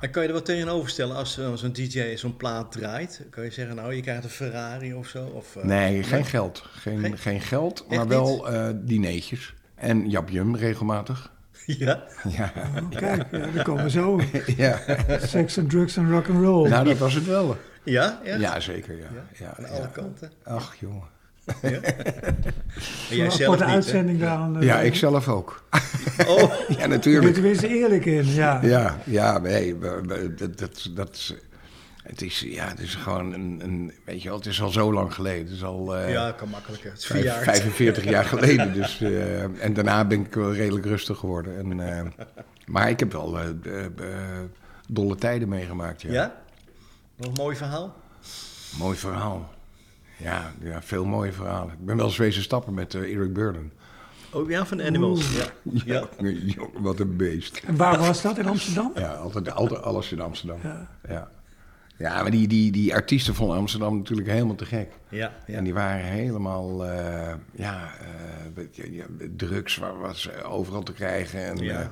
En kan je er wat tegenover stellen als eh, zo'n DJ zo'n plaat draait? Kan je zeggen, nou, je krijgt een Ferrari of zo? Of, eh, Nee, geen geld. Geen, Geen- geen geld, Echt maar wel eh dineetjes. En japjum regelmatig. Ja? Ja, Kijk, ja, daar komen we zo. ja. Seks en drugs en rock and roll. nou dat was het wel. Ja? Echt? Ja, zeker. Ja. Ja, Aan ja. alle kanten. Ach, jongen. En Een jij zelf aparte niet, hè? uitzending daaraan. eh, Ja, ik zelf ook. Oh, Ja, Je bent natuurlijk. er weer eerlijk in, ja. Ja, ja, nee, we- we- dat, dat, dat is- het is, ja, het is gewoon een, een, weet je wel, het is al zo lang geleden. Het is al eh, ja, kan makkelijker. Het is vijf- verjaard. 45 jaar geleden. Dus, eh, en daarna ben ik wel redelijk rustig geworden. En, eh, maar ik heb wel dolle tijden meegemaakt, ja. Ja? Nog een mooi verhaal? Mooi verhaal. Ja, ja, veel mooie verhalen. Ik ben wel eens wezen stappen met eh, Eric Burden. Oh ja, van Animals. Ja. ja. Wat een beest. En waar was dat? In Amsterdam? Ja, altijd, altijd alles in Amsterdam. Ja. Ja, ja maar die, die, die artiesten vonden Amsterdam natuurlijk helemaal te gek. Ja, ja. En die waren helemaal, eh, ja, eh, ja, drugs wa- was overal te krijgen. En, Ja.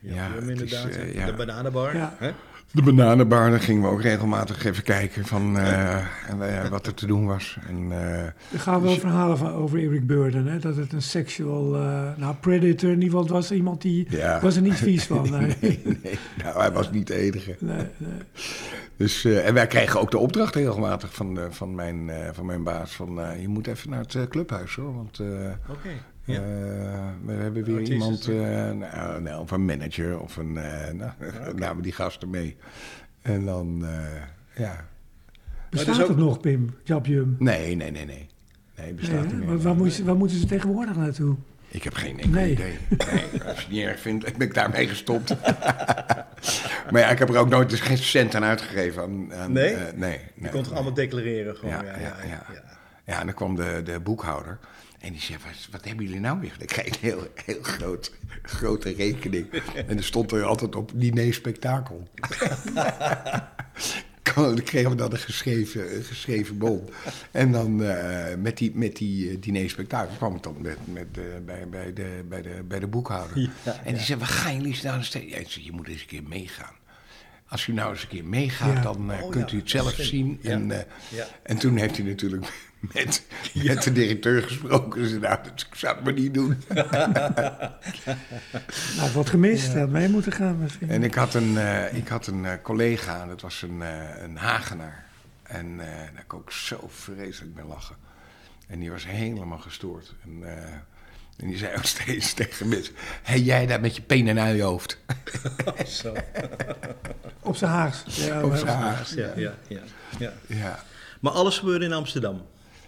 Ja, het is, ja. De bananenbar. Ja. Hè? De bananenbar, daar gingen we ook regelmatig even kijken van eh, en, eh, wat er te doen was. En, eh, Er gaan wel verhalen van, over Eric Burden. Hè? Dat het een sexual... eh, nou, predator in ieder geval. Was iemand die... Ja. was er niet vies van. Nee. nee, nee, nou, hij was niet de enige. Nee, nee. Dus, eh, en wij kregen ook de opdracht regelmatig van, eh, van, mijn, eh, van mijn baas: van eh, je moet even naar het clubhuis hoor. Want eh, Oké. Ja. eh, we hebben weer Artiesten, iemand, eh, nou, nou, of een manager of een. eh nou, namen die gasten mee. En dan, eh, ja. Bestaat ook- het nog, Pim? Japjum? Nee, nee, nee, nee. Nee, bestaat Nee, niet meer. waar, waar, moet je- waar moeten ze tegenwoordig naartoe? Ik heb geen enkel Nee. idee. Nee, als je het niet erg vindt, ben ik daarmee gestopt. maar ja, ik heb er ook nooit dus geen cent aan uitgegeven. Aan, aan, Nee? eh, nee, Je nee, kon het nee. allemaal declareren gewoon. Ja, Ja, ja, ja, ja. ja. Ja, en dan kwam de, de boekhouder. En die zei, wat, wat hebben jullie nou weer? Ik kreeg een heel, heel groot, grote rekening. En er stond er altijd op diner spektakel. Dan kregen we dan een geschreven, een geschreven bon. En dan eh, met die, met die eh, diner spektakel kwam ik dan met, met, eh, bij, bij, de, bij, de, bij de boekhouder. Ja, en die zei, waar gaan jullie nou steeds? Ja, zei, je moet eens een keer meegaan. Als u nou eens een keer meegaat, Ja. dan eh, Oh, kunt ja, u het zelf zien. Ja. En, eh, en toen heeft hij natuurlijk met, met de directeur gesproken. Ze nou, dat zou ik maar niet doen. Nou, wat gemist. Had mee moeten gaan misschien. En ik had een, eh, ik had een collega, dat was een, een Hagenaar. En daar kon ik zo vreselijk mee lachen. En die was helemaal gestoord. En, en die zei ook steeds tegen mensen... Hé, jij daar met je pen en uienhoofd. Zo. Op zijn Haags. Ja, Op maar- zijn Haags. Ja, ja, ja, ja. Ja. Maar alles gebeurde in Amsterdam.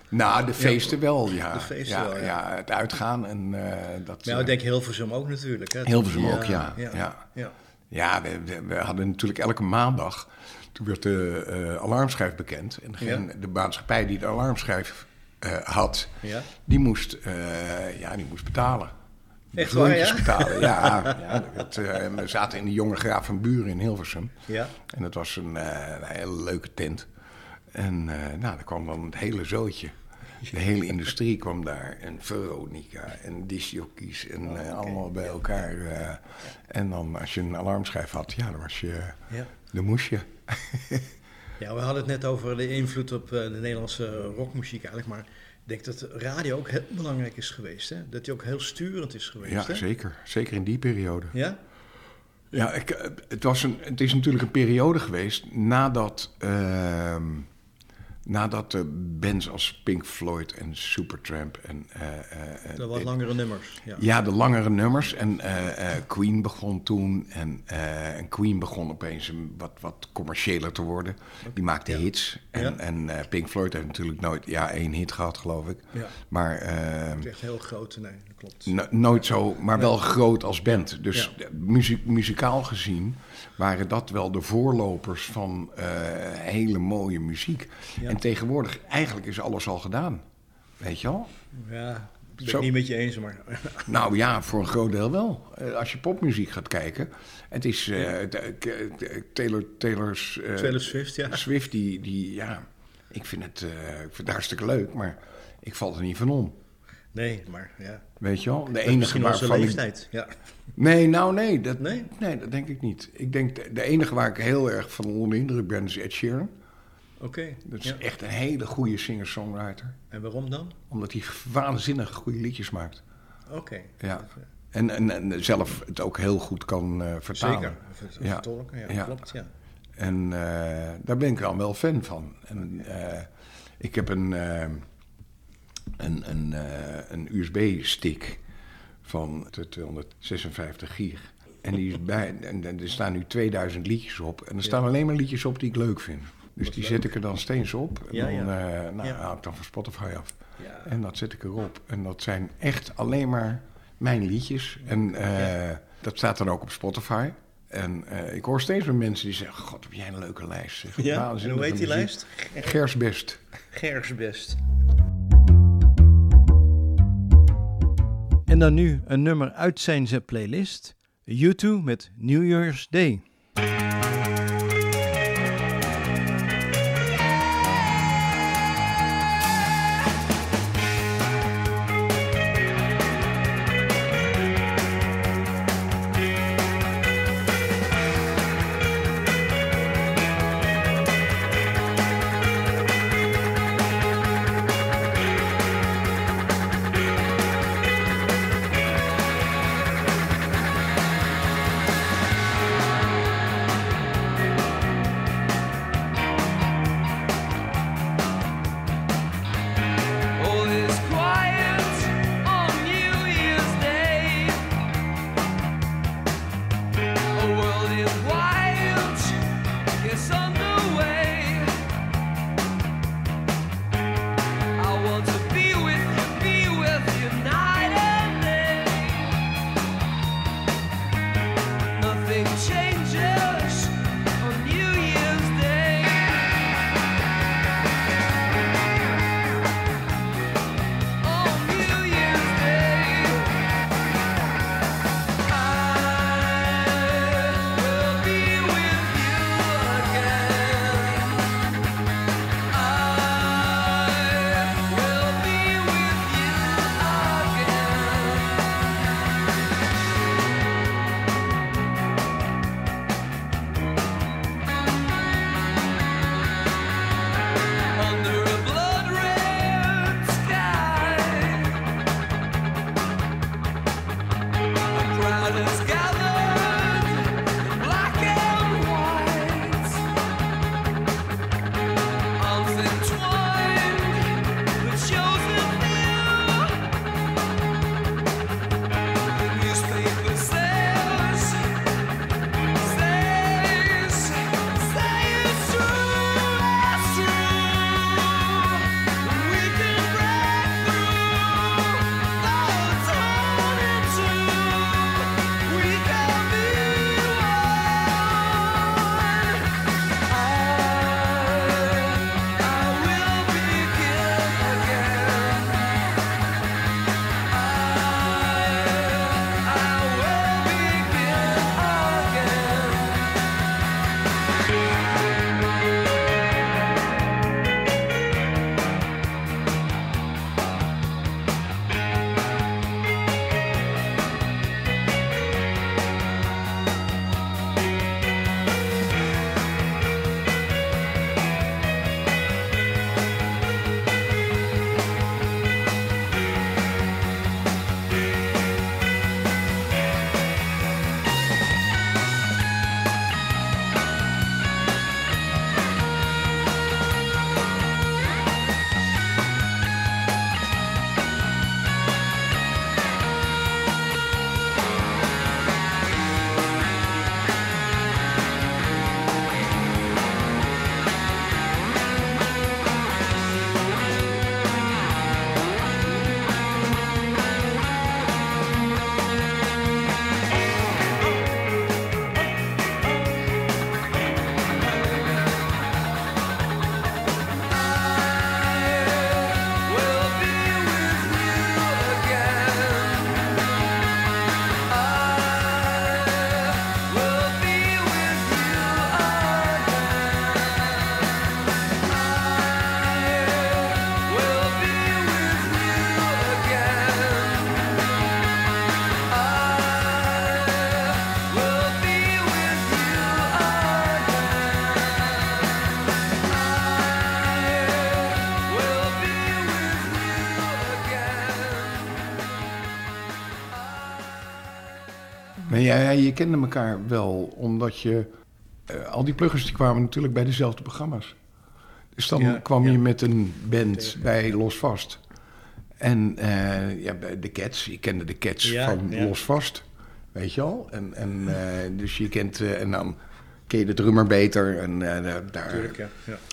Nou, de feesten wel, ja. de feesten ja, wel, ja. ja. Het uitgaan en eh, dat... Nou, eh, ik denk Hilversum ook natuurlijk. Hè? Hilversum ook, ja, Ja, ja. ja. Ja, we, we- we hadden natuurlijk elke maandag. Toen werd de eh, alarmschijf bekend. En de maatschappij die de alarmschijf eh, had, Ja. die, moest, eh, ja, die moest betalen. De Echt waar, ja? betalen. Ja, ja dat, eh, we zaten in de Jonge Graaf van Buren in Hilversum. Ja. En dat was een, een hele leuke tent. En nou, daar kwam dan het hele zootje. De hele industrie kwam daar. En Veronica en disjockeys en eh, allemaal bij elkaar. En dan als je een alarmschijf had, ja, dan was je... Ja. Dan moest je. Ja, we hadden het net over de invloed op eh, de Nederlandse rockmuziek eigenlijk. Maar ik denk dat radio ook heel belangrijk is geweest. Hè? Dat die ook heel sturend is geweest. Ja, hè? zeker. Zeker in die periode. Ja? Ja, ik, eh, het, was een, het is natuurlijk een periode geweest nadat, ehm, nadat de bands als Pink Floyd en Supertramp en... eh, eh, eh, Dat wat langere nummers. Ja. Ja, de langere nummers. En Queen begon toen. En, en Queen begon opeens een wat, wat commerciëler te worden. Die maakte hits. En, Ja. en Pink Floyd heeft natuurlijk nooit ja, één hit gehad, geloof ik. Ja. Maar eh, is echt heel groot. Nee, dat klopt. no- nooit zo, maar wel groot als band. Dus muziek, muzikaal gezien waren dat wel de voorlopers van hele mooie muziek. En tegenwoordig, eigenlijk is alles al gedaan. Weet je wel? Ja, ben ik niet met je eens, maar... Nou ja, voor een groot deel wel. Eh, als je popmuziek gaat kijken. Het is eh, de- Taylor, Taylor's... eh, Taylor Swift, ja. Swift, die, die ja... Ik vind, het, eh, ik vind het hartstikke leuk, maar ik val er niet van om. Nee, maar ja. Weet je wel? De Dat enige misschien onze waarvan ik- leeftijd. Ja. Nee, nou nee dat, Nee? nee, dat denk ik niet. Ik denk, de, de enige waar ik heel erg van onder de indruk ben, is Ed Sheeran. Oké. Dat is ja. echt een hele goede singer-songwriter. En waarom dan? Omdat hij waanzinnig goede liedjes maakt. Oké. Ja. En, en, en zelf het ook heel goed kan eh, vertalen. Zeker. Ja. Vertolken, ja, Ja. klopt, ja. En eh, daar ben ik dan wel fan van. En, eh, ik heb een, een, een, een USB-stick van de 256 gig. En, die is bij, en, en er staan nu 2000 liedjes op. En er staan alleen maar liedjes op die ik leuk vind. Dus die zet ik er dan steeds op. En Ja, dan ja. eh, nou, Ja. haal ik dan van Spotify af. Ja. En dat zet ik erop. En dat zijn echt alleen maar mijn liedjes. En eh, dat staat dan ook op Spotify. En eh, ik hoor steeds meer mensen die zeggen... God, heb jij een leuke lijst. Zeg. Ja, en hoe heet die muziek. lijst? Gers Best. Gersbest. En dan nu een nummer uit zijn playlist. U2 met New Year's Day. Ja, je kende elkaar wel, omdat je... eh, al die pluggers die kwamen natuurlijk bij dezelfde programma's. Dus dan Ja, kwam ja. je met een band bij Los Vast. En eh, ja, bij de Cats, je kende de Cats Ja, van. Los Vast, weet je al. En, en, eh, dus je kent, en dan ken je de drummer beter en daar, Tuurlijk,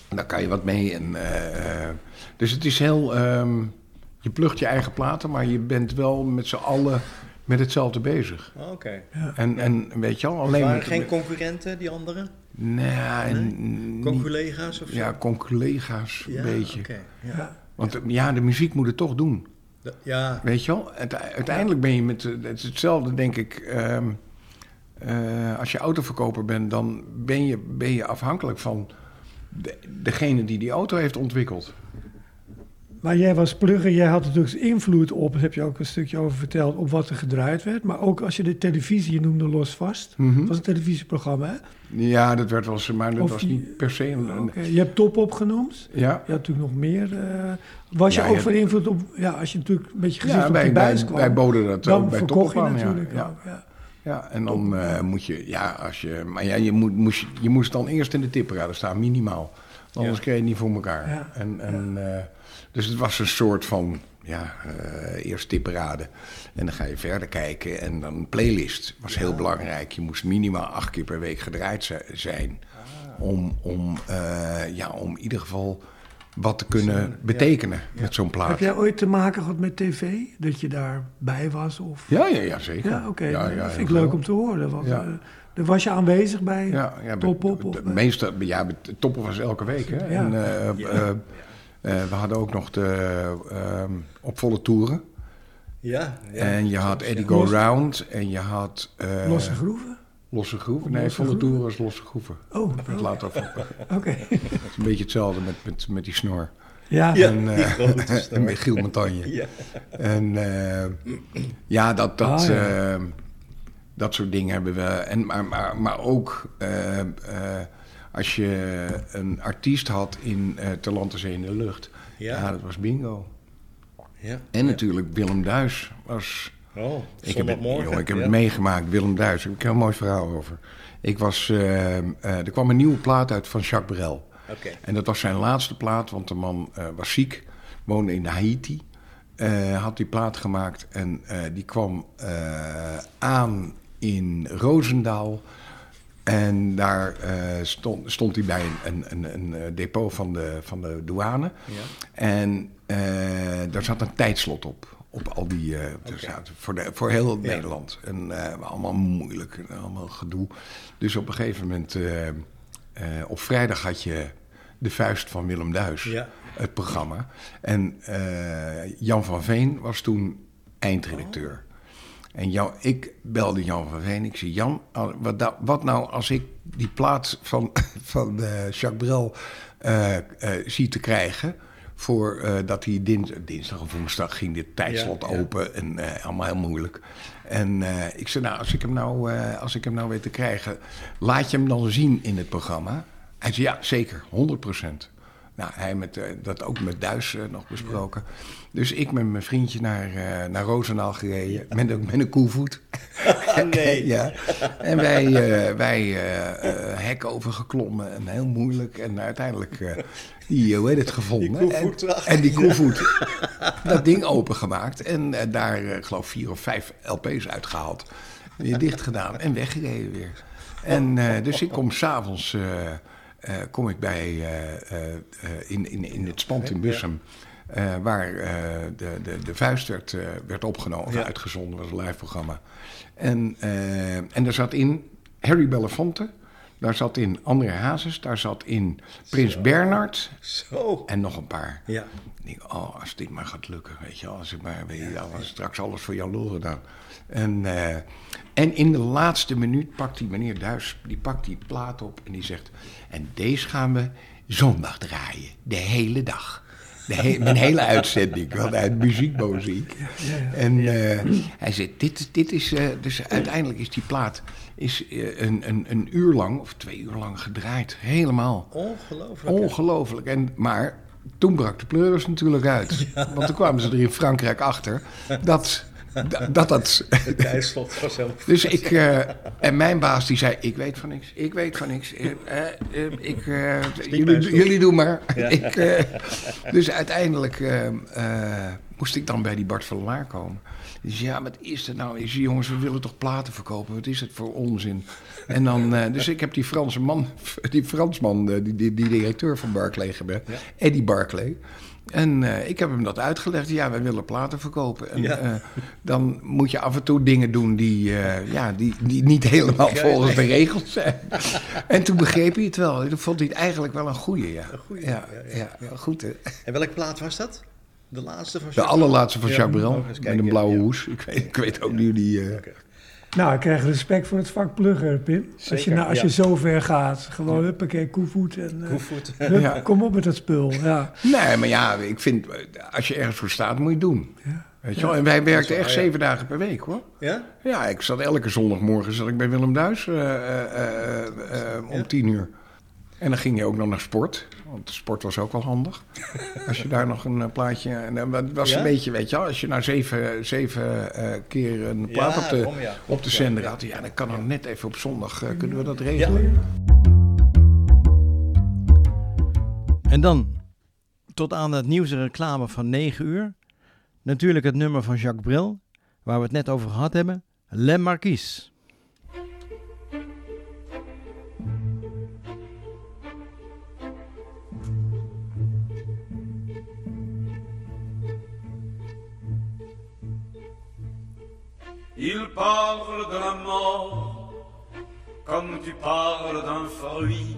daar kan je wat mee. En, dus het is heel, ehm, je plugt je eigen platen, maar je bent wel met z'n allen met hetzelfde bezig. Oh, Oké. En, en weet je al, alleen... Waren met- geen concurrenten, die anderen? Nee, en niet- Conculega's of zo? Ja, conculega's, een Ja, beetje. oké, ja. Want ja, de muziek moet het toch doen. Ja, Weet je wel? Uite- Uiteindelijk ben je met... Het is hetzelfde, denk ik... ehm, eh, als je autoverkoper bent, dan ben je, ben je afhankelijk van de, degene die die auto heeft ontwikkeld. Maar jij was plugger, jij had natuurlijk invloed op, daar heb je ook een stukje over verteld, op wat er gedraaid werd. Maar ook als je de televisie, je noemde Los Vast, Mhm. dat was een televisieprogramma, hè? Ja, dat werd wel eens, maar dat Of was niet per se een... Je hebt Top opgenoemd. ja, Je had natuurlijk nog meer. eh, was je ook van invloed op, ja, als je natuurlijk een beetje gezicht ja op buis kwam, wij boden dat dan ook bij verkocht Top je natuurlijk ja. ook. Ja. Ja, en dan eh, moet je, ja, als je, maar ja, je, moet, moest, je- moest dan eerst in de tipparade staan, minimaal. Anders kreeg je het niet voor elkaar. En, en, eh, dus het was een soort van, ja, eh, eerst tipparade. En dan ga je verder kijken. En dan een playlist was heel belangrijk. Je moest minimaal acht keer per week gedraaid zi- zijn. Om, om, eh, ja, om in ieder geval wat te kunnen betekenen met zo'n plaat. Heb jij ooit te maken gehad met tv? Dat je daarbij was? Of... Ja, ja, ja, zeker. Ja, oké. Ja, dat ja, vind ik leuk om te horen. Want, Ja. Dan was je aanwezig bij Ja, ja de, Of, de bij- meeste, ja, de toppen was elke week. Hè? Ja. En, eh, eh, eh, we hadden ook nog de ehm, op volle toeren. ja. ja. en je had Eddie Go Round en je had... eh, Losse groeven? Losse groeven? Nee, Losse volle groeven? toeren was losse groeven. Oh, Dat later op. Het oké. is een beetje hetzelfde met, met, met die snor. Ja, Ja, en, die eh, grote snor. en met Giel Montagne. Ja. En eh, ja, dat, dat, Ah, ja. Dat soort dingen hebben we. En, maar, maar, maar ook eh, eh, als je een artiest had in uh, Land, Zee in de Lucht. Ja. Ja. dat was bingo. Ja. En natuurlijk Willem Duis was... Oh, Ik heb, het, joh, ik heb het meegemaakt, Willem Duis. Daar heb ik een heel mooi verhaal over. Ik was, er kwam een nieuwe plaat uit van Jacques Brel. En dat was zijn laatste plaat, want de man was ziek, woonde in Haiti. had die plaat gemaakt en die kwam aan in Roosendaal. En daar eh, stond, stond hij bij een, een, een, eh, depot van de, van de douane. Ja. En eh, daar zat een tijdslot op. Op al die. ja, voor, de, voor heel Nederland. En allemaal moeilijk. Allemaal gedoe. Dus op een gegeven moment. op vrijdag had je de vuist van Willem Duis. Ja. Het programma. En Jan van Veen was toen eindredacteur. En jou, ik belde Jan van Veen. Ik zei: Jan, wat, wat nou als ik die plaats van, van eh, Jacques Brel eh, eh, zie te krijgen. Voor eh, dat hij dins, dinsdag of woensdag ging dit tijdslot Ja, ja. open. En allemaal heel moeilijk. En ik zei: Nou, als ik, hem nou, als ik hem nou weet te krijgen, laat je hem dan zien in het programma. Hij zei: Ja, zeker, 100 Nou, hij met, eh, dat ook met Duis eh, nog besproken. Dus ik met mijn vriendje naar, eh naar Roosendaal gereden. Met, een- met een koevoet. nee. ja. En wij, eh, wij hek overgeklommen en heel moeilijk. En uiteindelijk die, hoe heet het, gevonden. Die en, en die koevoet, dat ding opengemaakt. En daar, geloof vier of vijf LP's uitgehaald. Weer dicht gedaan en weggereden weer. En dus ik kom s'avonds... eh eh, kom ik bij eh, eh, in, in, in het spand in Bussum... waar de, de, de vuist werd, werd opgenomen, Ja. uitgezonden, was een live programma. En, en daar zat in Harry Belafonte, daar zat in André Hazes, daar zat in Prins Bernhard Zo. en nog een paar. Ja. Ik denk, oh, als dit maar gaat lukken, weet je. Als ik maar, weet je, als straks alles voor Jan Lul gedaan. En, eh, en in de laatste minuut pakt die meneer Duis, die pakt die plaat op en die zegt... En deze gaan we zondag draaien, de hele dag. De he- mijn hele uitzending, want uit muziekmuziek. En eh, hij zegt, dit, dit is, eh, dus uiteindelijk is die plaat is, een, een, een uur lang, of twee uur lang gedraaid. Helemaal. Ongelooflijk. Ongelooflijk. En, maar toen brak de pleuris natuurlijk uit. Want toen kwamen ze er in Frankrijk achter dat Da- dat dat... Het vanzelf. Dus ik... eh, en mijn baas die zei, ik weet van niks, ik weet van niks. Eh, eh, ik, jullie, jullie doen maar. Ja. ik, dus uiteindelijk moest ik dan bij die Bart van Laar komen. Die zei, ja, wat is het nou? Ik zei, jongens, we willen toch platen verkopen? Wat is het voor onzin? En dan, dus ik heb die Franse man, die Fransman, die, die, die directeur van Barclay gebeld, Eddie Barclay. En eh, ik heb hem dat uitgelegd. Ja, wij willen platen verkopen. En Ja. eh, dan moet je af en toe dingen doen die, eh, ja, die, die niet helemaal volgens de regels zijn. en toen begreep hij het wel. Dat vond hij het eigenlijk wel een goeie, ja. goeie, ja, ja, goed hè. En welke plaat was dat? De laatste van De allerlaatste van Ja, Jacques Brel, oh, met een blauwe hoes. Ik weet, ik weet ook niet hoe die... Nou, ik krijg respect voor het vak plugger, Pim. als je, nou, als ja. je zo ver gaat, gewoon huppakee, koevoet en... eh, Koevoet. hup, Ja. Kom op met dat spul, ja. Nee, maar ja, ik vind, als je ergens voor staat, moet je het doen. Weet je wel? En wij werkten echt zeven dagen per week, hoor. Ja? Ja, ik zat elke zondagmorgen zat ik bij Willem Duis eh, eh, eh, eh, om tien uur. En dan ging je ook nog naar sport. Want sport was ook wel handig. Als je daar nog een eh, plaatje... En dat was Ja? een beetje, weet je wel... Als je nou zeven, zeven eh, keer een plaat Ja, op de, ja. op de zender had... Ja, dan kan dan net even op zondag... eh, kunnen we dat regelen? En dan tot aan het nieuws en reclame van 9 uur. Natuurlijk het nummer van Jacques Bril, waar we het net over gehad hebben. Le Marquise. Il parle de la mort comme tu parles d'un fruit.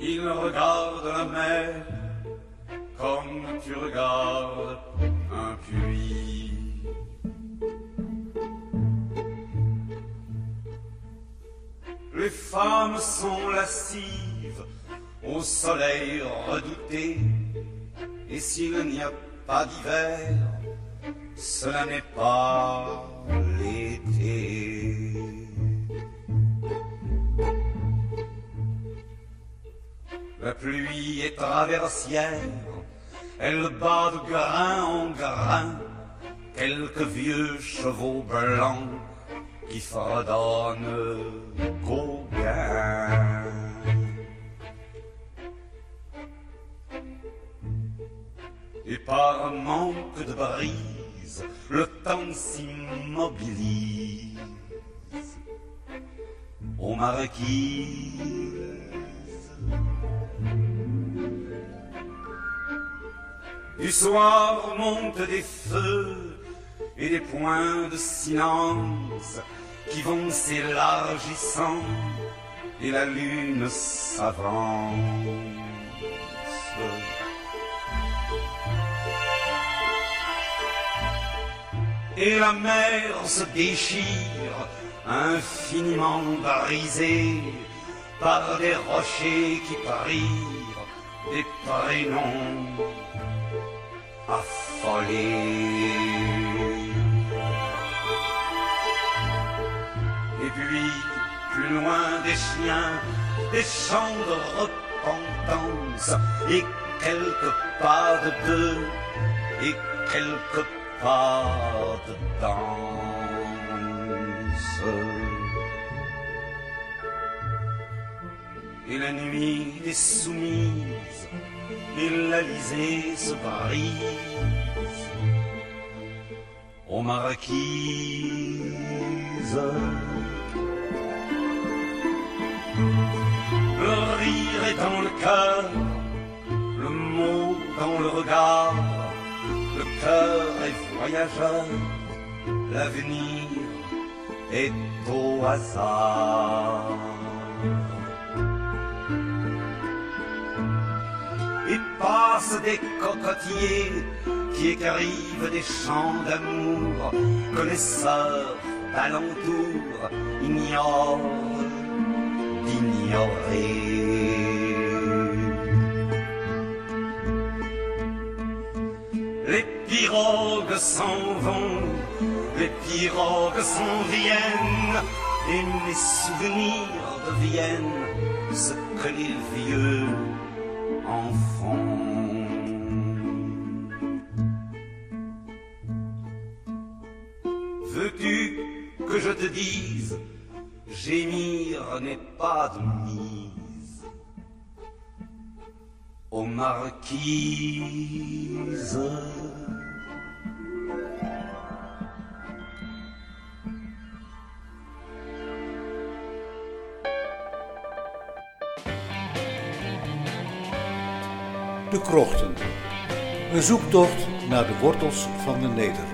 Il regarde la mer comme tu regardes un puits. Les femmes sont lascives au soleil redouté. Et s'il n'y a pas d'hiver, cela n'est pas l'été. La pluie est traversière, elle bat de grain en grain quelques vieux chevaux blancs qui fredonnent Gauguin. Et par manque de le temps s'immobilise aux marquises. Du soir montent des feux et des points de silence qui vont s'élargissant et la lune s'avance. Et la mer se déchire, infiniment brisée par des rochers qui prirent des prénoms affolés. Et puis, plus loin des chiens, des chants de repentance, et quelques pas de deux, et quelques Et la nuit est soumise, et l'Alizé se brise aux marquises. Le rire est dans le cœur, le mot dans le regard, le cœur est voyageur, l'avenir est au hasard. Et passent des cocotiers qui écrivent des chants d'amour sœurs d'alentour ignorent d'ignorer. Les pirogues s'en vont, les pirogues s'en viennent, et mes souvenirs deviennent ce que les vieux en font. je te dise, gémir n'est pas de aux marquises. De Krochten. Een zoektocht naar de wortels van de Nederrug.